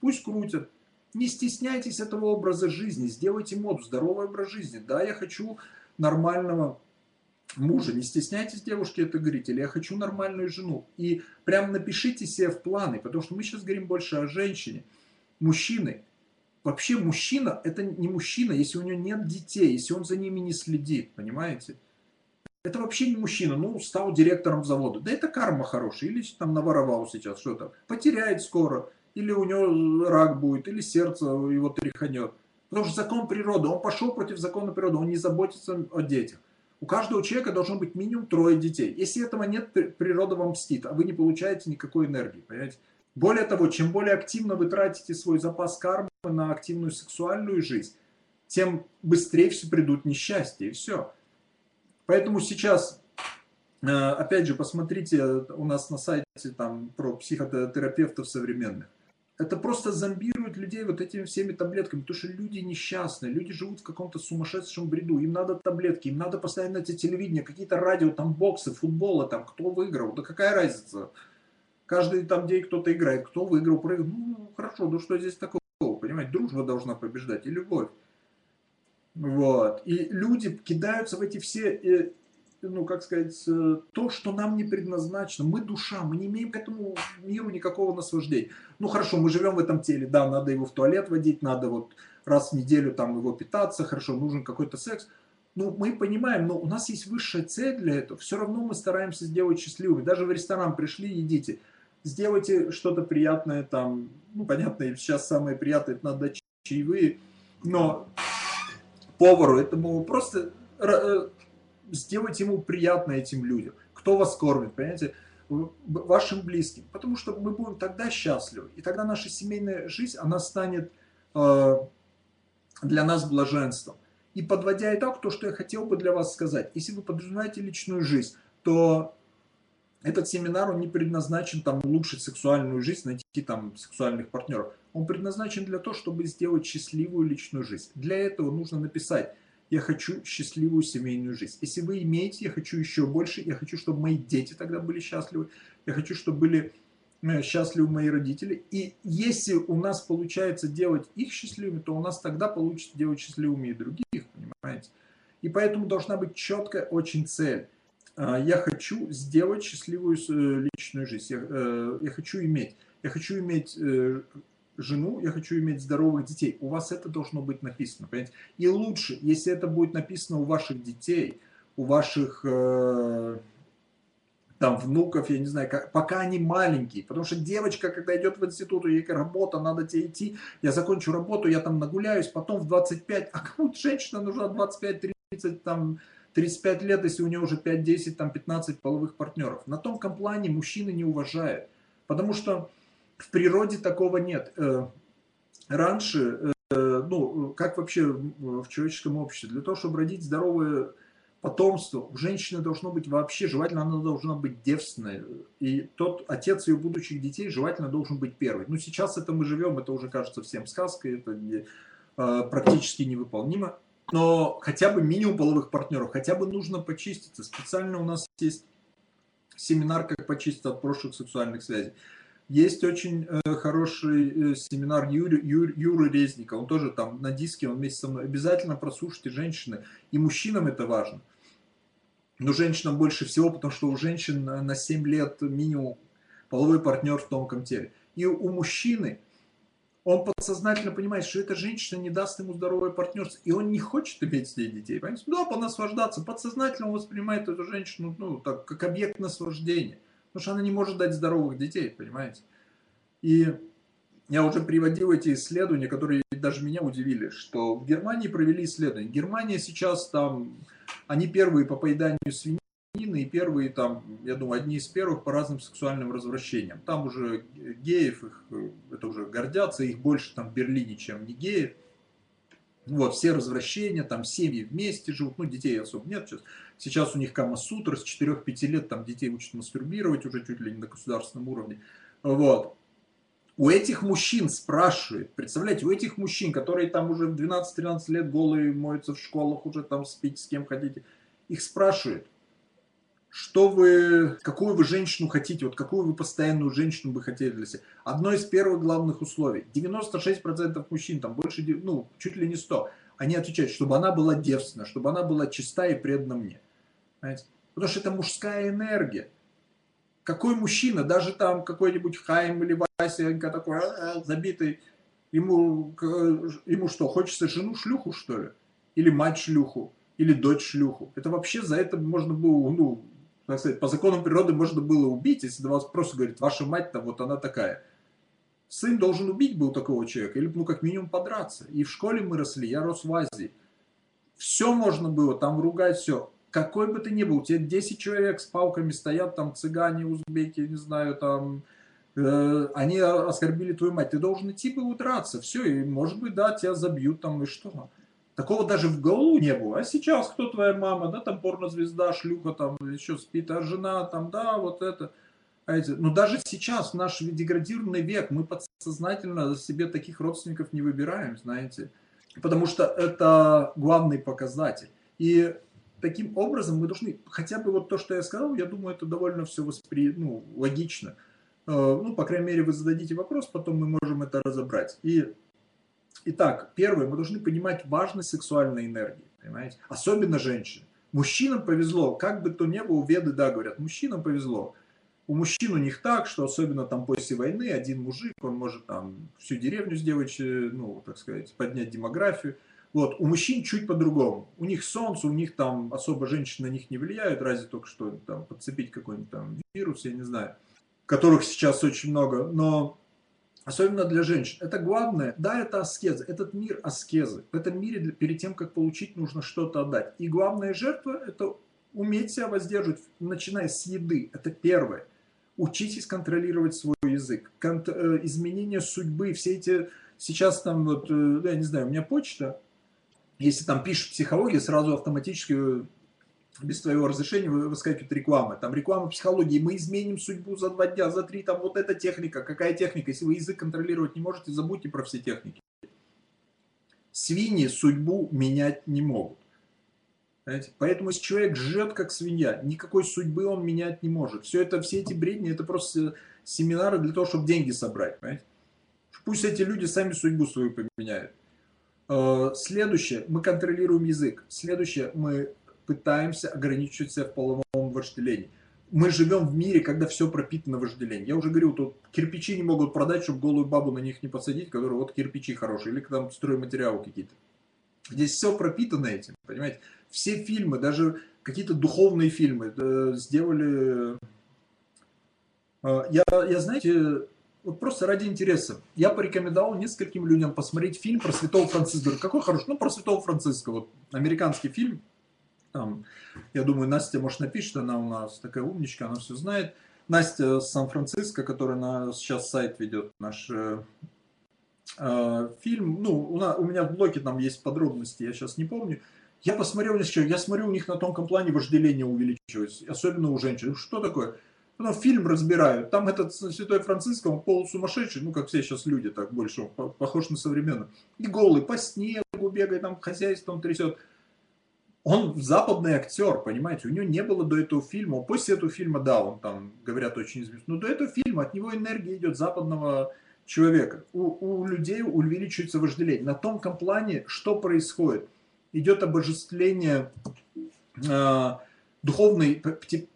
Пусть крутят. Не стесняйтесь этого образа жизни, сделайте моду, здоровый образ жизни. Да, я хочу нормального мужа, не стесняйтесь девушки это говорить, или я хочу нормальную жену. И прям напишите себе в планы, потому что мы сейчас говорим больше о женщине. Мужчины, вообще мужчина, это не мужчина, если у него нет детей, если он за ними не следит, понимаете? Это вообще не мужчина, ну, стал директором завода. Да это карма хорошая, или там наворовал сейчас что-то. Потеряет скоро, или у него рак будет, или сердце его тряханет. Потому что закон природы, он пошел против закона природы, он не заботится о детях. У каждого человека должно быть минимум трое детей. Если этого нет, природа вам мстит, а вы не получаете никакой энергии. Понимаете? Более того, чем более активно вы тратите свой запас кармы на активную сексуальную жизнь, тем быстрее все придут несчастья и все. Поэтому сейчас, э, опять же, посмотрите у нас на сайте там про психотерапевтов современных это просто зомбирует людей вот этими всеми таблетками, потому что люди несчастные, люди живут в каком-то сумасшедшем бреду, им надо таблетки, им надо постоянно эти телевидения, какие-то радио, там боксы, футболы, там кто выиграл, да какая разница, каждый там день кто-то играет, кто выиграл, проиграл, ну хорошо, ну что здесь такого, понимаете, дружба должна побеждать и любовь. Вот. И люди кидаются в эти все э, ну, как сказать, э, то, что нам не предназначено. Мы душа, мы не имеем к этому миру никакого наслаждения. Ну, хорошо, мы живем в этом теле, да, надо его в туалет водить, надо вот раз в неделю там его питаться, хорошо, нужен какой-то секс. Ну, мы понимаем, но у нас есть высшая цель для этого. Все равно мы стараемся сделать счастливыми. Даже в ресторан пришли, едите. Сделайте что-то приятное там. Ну, понятно, сейчас самое приятное, это надо чаевые. Но повару этому просто э, сделать ему приятно этим людям. Кто вас кормит, понимаете? Вашим близким. Потому что мы будем тогда счастливы. И тогда наша семейная жизнь, она станет э, для нас блаженством. И подводя итог, то, что я хотел бы для вас сказать. Если вы подразумеваете личную жизнь, то этот семинар, он не предназначен там улучшить сексуальную жизнь, найти там сексуальных партнеров. Он предназначен для того, чтобы сделать счастливую личную жизнь. Для этого нужно написать я хочу счастливую семейную жизнь. Если вы имеете, я хочу еще больше, я хочу, чтобы мои дети тогда были счастливы, я хочу, чтобы были э, счастливы мои родители. И если у нас получается делать их счастливыми, то у нас тогда получится делать счастливыми и других, понимаете? И поэтому должна быть четкая очень цель. А, я хочу сделать счастливую э, личную жизнь, я, э, я хочу иметь. Я хочу иметь жену, я хочу иметь здоровых детей. У вас это должно быть написано, понимаете? И лучше, если это будет написано у ваших детей, у ваших э, там внуков, я не знаю, как, пока они маленькие. Потому что девочка, когда идет в институт, ей работа, надо тебе идти, я закончу работу, я там нагуляюсь, потом в 25, а кому женщина нужна 25-30, там, 35 лет, если у нее уже 5-10, там 15 половых партнеров. На том плане мужчины не уважают. Потому что в природе такого нет. Э, раньше, э, ну, как вообще в человеческом обществе, для того, чтобы родить здоровое потомство, у женщины должно быть вообще, желательно она должна быть девственной. И тот отец ее будущих детей желательно должен быть первый. Ну, сейчас это мы живем, это уже кажется всем сказкой, это э, практически невыполнимо. Но хотя бы минимум половых партнеров, хотя бы нужно почиститься. Специально у нас есть семинар, как почиститься от прошлых сексуальных связей. Есть очень э, хороший э, семинар Юры, Юр, Юры Резника, он тоже там на диске, он вместе со мной. Обязательно прослушайте женщины, и мужчинам это важно. Но женщинам больше всего, потому что у женщин на 7 лет минимум половой партнер в тонком теле. И у мужчины он подсознательно понимает, что эта женщина не даст ему здоровое партнерство, и он не хочет иметь с ней детей. Понимаете? Да, понаслаждаться. Подсознательно он воспринимает эту женщину ну, так, как объект наслаждения. Потому что она не может дать здоровых детей, понимаете? И я уже приводил эти исследования, которые даже меня удивили, что в Германии провели исследования. Германия сейчас там, они первые по поеданию свиньи, и первые там, я думаю, одни из первых по разным сексуальным развращениям. Там уже геев, их, это уже гордятся, их больше там в Берлине, чем не геев. Вот, все развращения, там семьи вместе живут, ну, детей особо нет сейчас. Сейчас у них Кама-сутра, с 4-5 лет там детей учат мастурбировать уже чуть ли не на государственном уровне. Вот. У этих мужчин спрашивают, представляете, у этих мужчин, которые там уже в 12-13 лет голые моются в школах, уже там спите с кем хотите, их спрашивают, что вы, какую вы женщину хотите, вот какую вы постоянную женщину бы хотели для себя. Одно из первых главных условий. 96% мужчин, там больше, ну, чуть ли не 100, они отвечают, чтобы она была девственна, чтобы она была чиста и предана мне. Понимаете? Потому что это мужская энергия. Какой мужчина, даже там какой-нибудь Хайм или Васенька такой а, а, забитый, ему, ему что, хочется жену шлюху, что ли? Или мать шлюху? Или дочь шлюху? Это вообще за это можно было, ну, так сказать, по законам природы можно было убить, если вас просто говорит, ваша мать-то вот она такая. Сын должен убить был такого человека, или ну как минимум подраться. И в школе мы росли, я рос в Азии. Все можно было, там ругать все. Какой бы ты ни был, у тебя 10 человек с палками стоят, там цыгане, узбеки, не знаю, там, э, они оскорбили твою мать. Ты должен идти был драться, все, и может быть, да, тебя забьют там и что. Такого даже в голову не было. А сейчас кто твоя мама? Да, там порнозвезда, шлюха, там еще спит, а жена, там, да, вот это. А эти, но даже сейчас, в наш деградированный век, мы подсознательно себе таких родственников не выбираем, знаете. Потому что это главный показатель. И таким образом мы должны, хотя бы вот то, что я сказал, я думаю, это довольно все воспри... ну, логично. Э, ну, по крайней мере, вы зададите вопрос, потом мы можем это разобрать. И Итак, первое, мы должны понимать важность сексуальной энергии, понимаете? Особенно женщин. Мужчинам повезло, как бы то ни было, веды, да, говорят, мужчинам повезло. У мужчин у них так, что особенно там после войны один мужик, он может там всю деревню сделать, ну, так сказать, поднять демографию. Вот, у мужчин чуть по-другому. У них солнце, у них там особо женщины на них не влияют, разве только что там подцепить какой-нибудь там вирус, я не знаю, которых сейчас очень много. Но особенно для женщин. Это главное, да, это аскеза, этот мир аскезы. В этом мире перед тем, как получить, нужно что-то отдать. И главная жертва – это уметь себя воздерживать, начиная с еды. Это первое. Учитесь контролировать свой язык. Кон э, изменение судьбы, все эти, сейчас там вот, э, я не знаю, у меня почта, если там пишешь психология, сразу автоматически без твоего разрешения выскакивает реклама. Там реклама психологии. Мы изменим судьбу за два дня, за три. Там вот эта техника. Какая техника? Если вы язык контролировать не можете, забудьте про все техники. Свиньи судьбу менять не могут. Понимаете? Поэтому если человек жжет как свинья, никакой судьбы он менять не может. Все это, все эти бредни, это просто семинары для того, чтобы деньги собрать. Понимаете? Пусть эти люди сами судьбу свою поменяют. Э, следующее, мы контролируем язык. Следующее, мы пытаемся ограничивать себя в половом вожделении. Мы живем в мире, когда все пропитано вожделением. Я уже говорил, тут кирпичи не могут продать, чтобы голую бабу на них не посадить, которые вот кирпичи хорошие, или там стройматериалы какие-то. Здесь все пропитано этим, понимаете? Все фильмы, даже какие-то духовные фильмы э, сделали А, я, я, знаете, вот просто ради интереса, я порекомендовал нескольким людям посмотреть фильм про Святого Франциска. Какой хороший? Ну, про Святого Франциска. Вот американский фильм. Там, я думаю, Настя, может, напишет, она у нас такая умничка, она все знает. Настя Сан-Франциско, которая на, сейчас сайт ведет наш э, э, фильм. Ну, у, на, у меня в блоке там есть подробности, я сейчас не помню. Я посмотрел, я смотрю, у них на тонком плане вожделение увеличивается, особенно у женщин. Что такое? Потом фильм разбирают. Там этот Святой Франциск, он полусумасшедший, ну, как все сейчас люди, так больше, похож на современного. И голый, по снегу бегает, там хозяйством трясет. Он западный актер, понимаете, у него не было до этого фильма. После этого фильма, да, он там, говорят, очень известный. Но до этого фильма от него энергия идет западного человека. У, у людей увеличивается вожделение. На тонком плане что происходит? Идет обожествление э, духовной,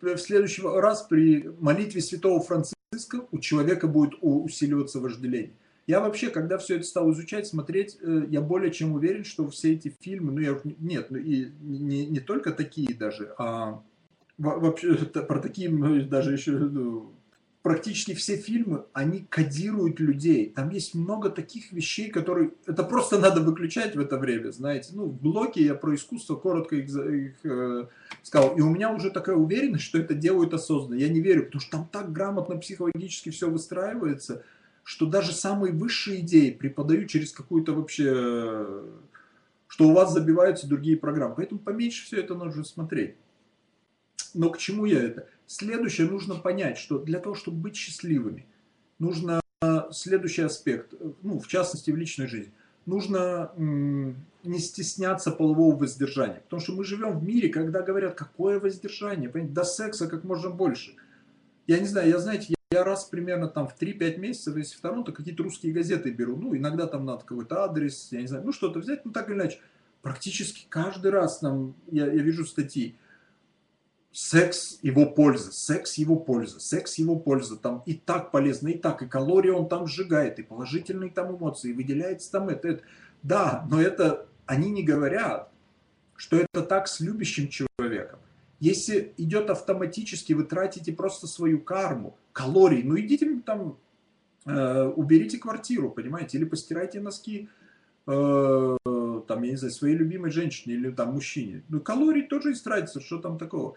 в следующий раз при молитве святого Франциска у человека будет усиливаться вожделение. Я вообще, когда все это стал изучать, смотреть, э, я более чем уверен, что все эти фильмы, ну я нет, ну и не, не только такие даже, а вообще про такие даже еще ну, практически все фильмы, они кодируют людей. Там есть много таких вещей, которые... Это просто надо выключать в это время, знаете. Ну, в блоке я про искусство коротко их, их э, сказал. И у меня уже такая уверенность, что это делают осознанно. Я не верю, потому что там так грамотно психологически все выстраивается, что даже самые высшие идеи преподают через какую-то вообще... Что у вас забиваются другие программы. Поэтому поменьше все это нужно смотреть. Но к чему я это? Следующее, нужно понять, что для того, чтобы быть счастливыми, нужно следующий аспект, ну, в частности, в личной жизни, нужно не стесняться полового воздержания. Потому что мы живем в мире, когда говорят, какое воздержание, понимаете, до секса как можно больше. Я не знаю, я, знаете, я раз примерно там в 3-5 месяцев, если в Торонто, какие-то русские газеты беру, ну, иногда там надо какой-то адрес, я не знаю, ну, что-то взять, ну, так или иначе. Практически каждый раз там я, я вижу статьи секс его польза, секс его польза, секс его польза, там и так полезно, и так, и калории он там сжигает, и положительные там эмоции, и выделяется там это, это. Да, но это они не говорят, что это так с любящим человеком. Если идет автоматически, вы тратите просто свою карму, калории, ну идите там, э, уберите квартиру, понимаете, или постирайте носки, э, там, я не знаю, своей любимой женщине или там мужчине. Ну, калорий тоже истратится, что там такого.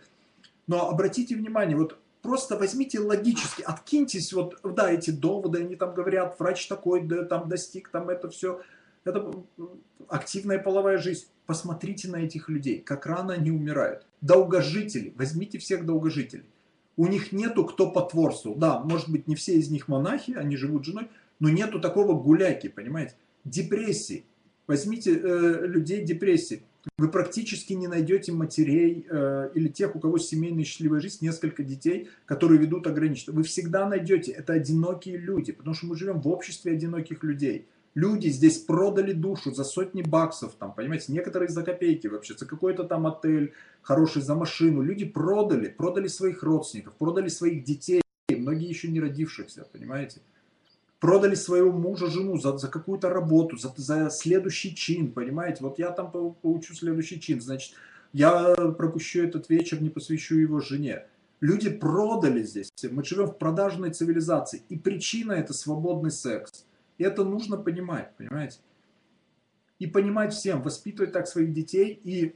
Но обратите внимание, вот просто возьмите логически, откиньтесь, вот, да, эти доводы, они там говорят, врач такой, да, там достиг, там это все, это активная половая жизнь. Посмотрите на этих людей, как рано они умирают. Долгожители, возьмите всех долгожителей. У них нету кто потворствовал. Да, может быть, не все из них монахи, они живут женой, но нету такого гуляки, понимаете? Депрессии. Возьмите э, людей депрессии вы практически не найдете матерей э, или тех, у кого семейная счастливая жизнь, несколько детей, которые ведут ограниченно. Вы всегда найдете, это одинокие люди, потому что мы живем в обществе одиноких людей. Люди здесь продали душу за сотни баксов, там, понимаете, некоторые за копейки вообще, за какой-то там отель хороший, за машину. Люди продали, продали своих родственников, продали своих детей, многие еще не родившихся, понимаете продали своего мужа, жену за, за какую-то работу, за, за следующий чин, понимаете? Вот я там получу следующий чин, значит, я пропущу этот вечер, не посвящу его жене. Люди продали здесь, мы живем в продажной цивилизации, и причина это свободный секс. Это нужно понимать, понимаете? И понимать всем, воспитывать так своих детей и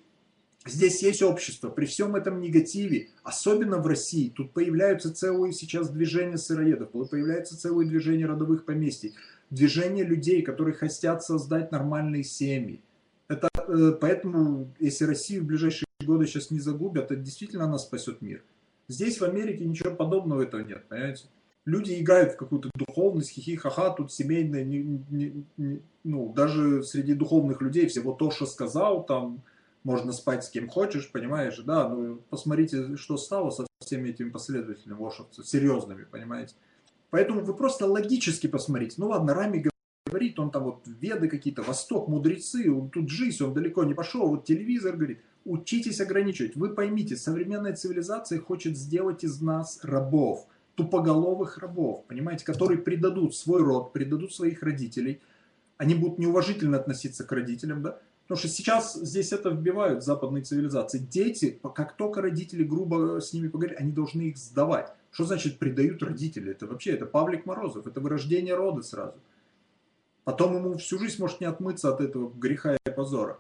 Здесь есть общество, при всем этом негативе, особенно в России, тут появляются целые сейчас движения сыроедов, появляются целые движения родовых поместий, движения людей, которые хотят создать нормальные семьи. Это, э, поэтому, если Россию в ближайшие годы сейчас не загубят, это действительно она спасет мир. Здесь, в Америке, ничего подобного этого нет, понимаете? Люди играют в какую-то духовность, хихи-ха-ха, тут семейная, не, не, не, ну, даже среди духовных людей всего то, что сказал, там, можно спать с кем хочешь, понимаешь, да, ну посмотрите, что стало со всеми этими последователями вошевцев, серьезными, понимаете. Поэтому вы просто логически посмотрите. Ну ладно, Рами говорит, он там вот веды какие-то, Восток, мудрецы, он тут жизнь, он далеко не пошел, вот телевизор говорит. Учитесь ограничивать. Вы поймите, современная цивилизация хочет сделать из нас рабов, тупоголовых рабов, понимаете, которые предадут свой род, предадут своих родителей. Они будут неуважительно относиться к родителям, да, Потому что сейчас здесь это вбивают в западной цивилизации. Дети, как только родители грубо с ними поговорили, они должны их сдавать. Что значит предают родители? Это вообще, это Павлик Морозов, это вырождение рода сразу. Потом ему всю жизнь может не отмыться от этого греха и позора.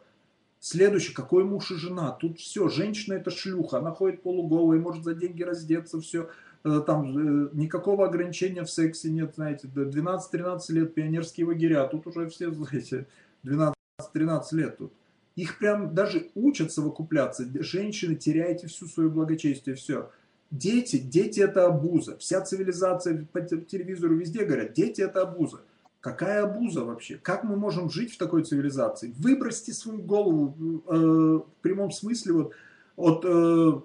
Следующий, какой муж и жена? Тут все, женщина это шлюха, она ходит полуголой, может за деньги раздеться, все. Э, там э, никакого ограничения в сексе нет, знаете, 12-13 лет пионерские лагеря, тут уже все, знаете, 12-13 лет тут. Их прям даже учат совокупляться. Женщины, теряете всю свою благочестие, все. Дети, дети это обуза. Вся цивилизация по телевизору везде говорят, дети это обуза. Какая обуза вообще? Как мы можем жить в такой цивилизации? Выбросьте свою голову э, в прямом смысле вот, от э,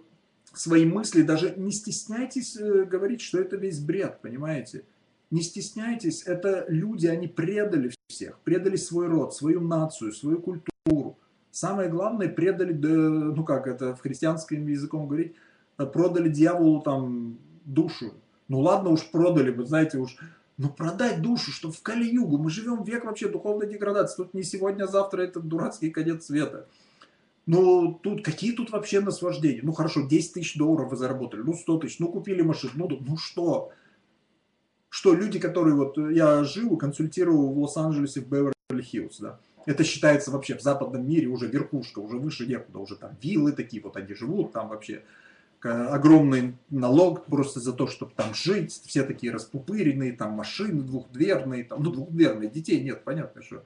свои мысли, даже не стесняйтесь э, говорить, что это весь бред, понимаете? Не стесняйтесь, это люди, они предали всех, предали свой род, свою нацию, свою культуру. Самое главное, предали, ну как это в христианском языком говорить, э, продали дьяволу там душу. Ну ладно уж продали, вы знаете, уж, ну продать душу, что в Кали-Югу, мы живем век вообще духовной деградации, тут не сегодня, а завтра этот дурацкий конец света. Ну, тут какие тут вообще наслаждения? Ну, хорошо, 10 тысяч долларов вы заработали, ну, 100 тысяч, ну, купили машину, ну, ну что? Что люди, которые вот, я жил, консультировал в Лос-Анджелесе в Беверли-Хиллз, да, это считается вообще в западном мире уже верхушка, уже выше некуда, уже там виллы такие, вот они живут, там вообще огромный налог просто за то, чтобы там жить, все такие распупыренные, там машины двухдверные, там, ну двухдверные, детей нет, понятно, что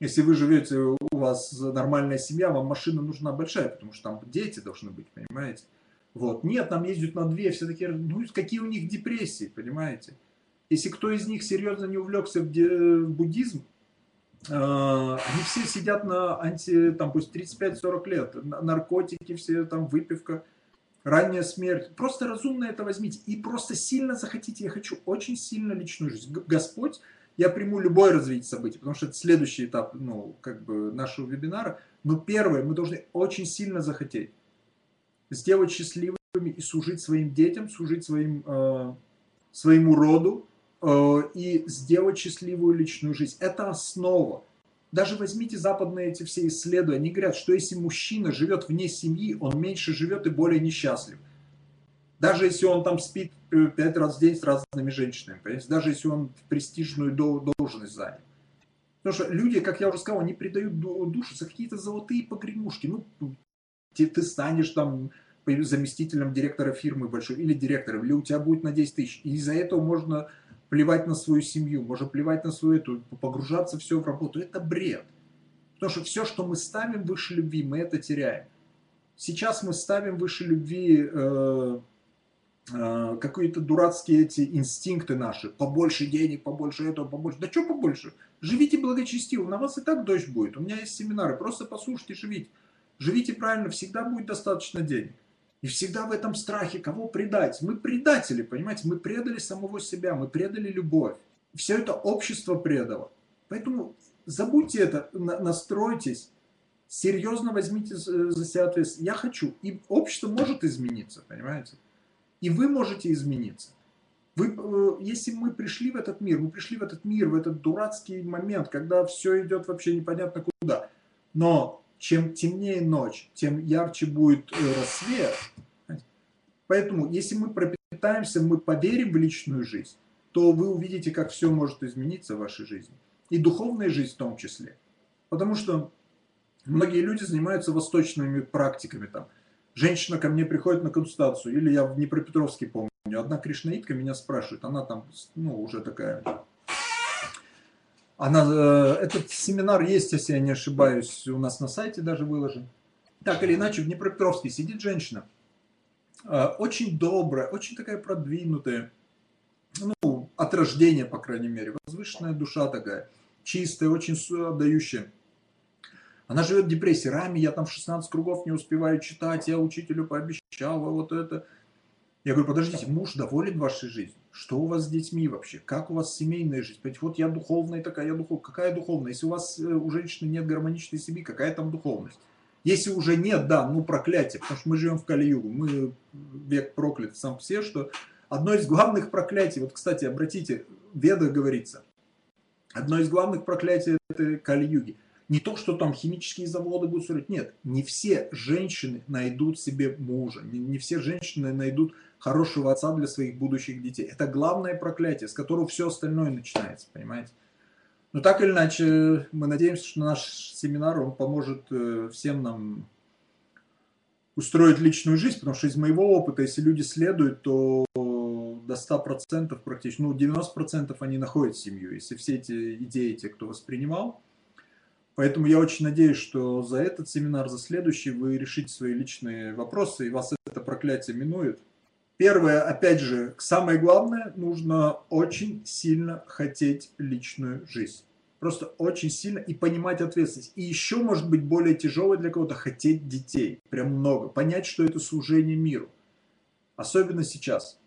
если вы живете, у вас нормальная семья, вам машина нужна большая, потому что там дети должны быть, понимаете? Вот. Нет, там ездят на две, все такие, ну какие у них депрессии, понимаете? Если кто из них серьезно не увлекся в буддизм, а, они все сидят на анти, там, пусть 35-40 лет, наркотики все, там, выпивка, ранняя смерть. Просто разумно это возьмите и просто сильно захотите. Я хочу очень сильно личную жизнь. Господь, я приму любое развитие событий, потому что это следующий этап, ну, как бы нашего вебинара. Но первое, мы должны очень сильно захотеть сделать счастливыми и служить своим детям, служить своим, э, своему роду, Э, и сделать счастливую личную жизнь. Это основа. Даже возьмите западные эти все исследования, они говорят, что если мужчина живет вне семьи, он меньше живет и более несчастлив. Даже если он там спит пять раз в день с разными женщинами, понимаете? даже если он престижную должность занял. Потому что люди, как я уже сказал, они предают душу за какие-то золотые погремушки. Ну, ты, ты станешь там заместителем директора фирмы большой или директором, или у тебя будет на 10 тысяч. И из-за этого можно плевать на свою семью, можно плевать на свою эту, погружаться все в работу. Это бред. Потому что все, что мы ставим выше любви, мы это теряем. Сейчас мы ставим выше любви э, какие-то дурацкие эти инстинкты наши. Побольше денег, побольше этого, побольше. Да что побольше? Живите благочестиво, на вас и так дождь будет. У меня есть семинары, просто послушайте, живите. Живите правильно, всегда будет достаточно денег. И всегда в этом страхе, кого предать. Мы предатели, понимаете, мы предали самого себя, мы предали любовь. Все это общество предало. Поэтому забудьте это, настройтесь, серьезно возьмите за себя ответственность. Я хочу. И общество может измениться, понимаете? И вы можете измениться. Вы, э, если мы пришли в этот мир, мы пришли в этот мир, в этот дурацкий момент, когда все идет вообще непонятно куда. Но чем темнее ночь, тем ярче будет э, рассвет. Поэтому, если мы пропитаемся, мы поверим в личную жизнь, то вы увидите, как все может измениться в вашей жизни. И духовная жизнь в том числе. Потому что многие люди занимаются восточными практиками. Там. Женщина ко мне приходит на консультацию, или я в Днепропетровске помню, одна кришнаитка меня спрашивает, она там, ну, уже такая она, э, этот семинар есть, если я не ошибаюсь, у нас на сайте даже выложен. Так или иначе, в Днепропетровске сидит женщина, э, очень добрая, очень такая продвинутая, ну, от рождения, по крайней мере, возвышенная душа такая, чистая, очень отдающая. Она живет в депрессии. Рами, я там в 16 кругов не успеваю читать, я учителю пообещала вот это. Я говорю, подождите, муж доволен вашей жизнью? Что у вас с детьми вообще? Как у вас семейная жизнь? Понимаете, вот я духовная такая, я духовная. Какая духовная? Если у вас э, у женщины нет гармоничной семьи, какая там духовность? Если уже нет, да, ну проклятие, потому что мы живем в Кали-Югу, мы век проклят сам все, что одно из главных проклятий, вот, кстати, обратите, в Ведах говорится, одно из главных проклятий это Кали-Юги. Не то, что там химические заводы будут строить, нет, не все женщины найдут себе мужа, не, все женщины найдут хорошего отца для своих будущих детей. Это главное проклятие, с которого все остальное начинается, понимаете? Но так или иначе, мы надеемся, что наш семинар, он поможет э, всем нам устроить личную жизнь, потому что из моего опыта, если люди следуют, то до 100% практически, ну 90% они находят семью, если все эти идеи, те, кто воспринимал. Поэтому я очень надеюсь, что за этот семинар, за следующий вы решите свои личные вопросы, и вас это проклятие минует. Первое, опять же, самое главное, нужно очень сильно хотеть личную жизнь. Просто очень сильно и понимать ответственность. И еще, может быть, более тяжелое для кого-то хотеть детей. Прям много. Понять, что это служение миру. Особенно сейчас.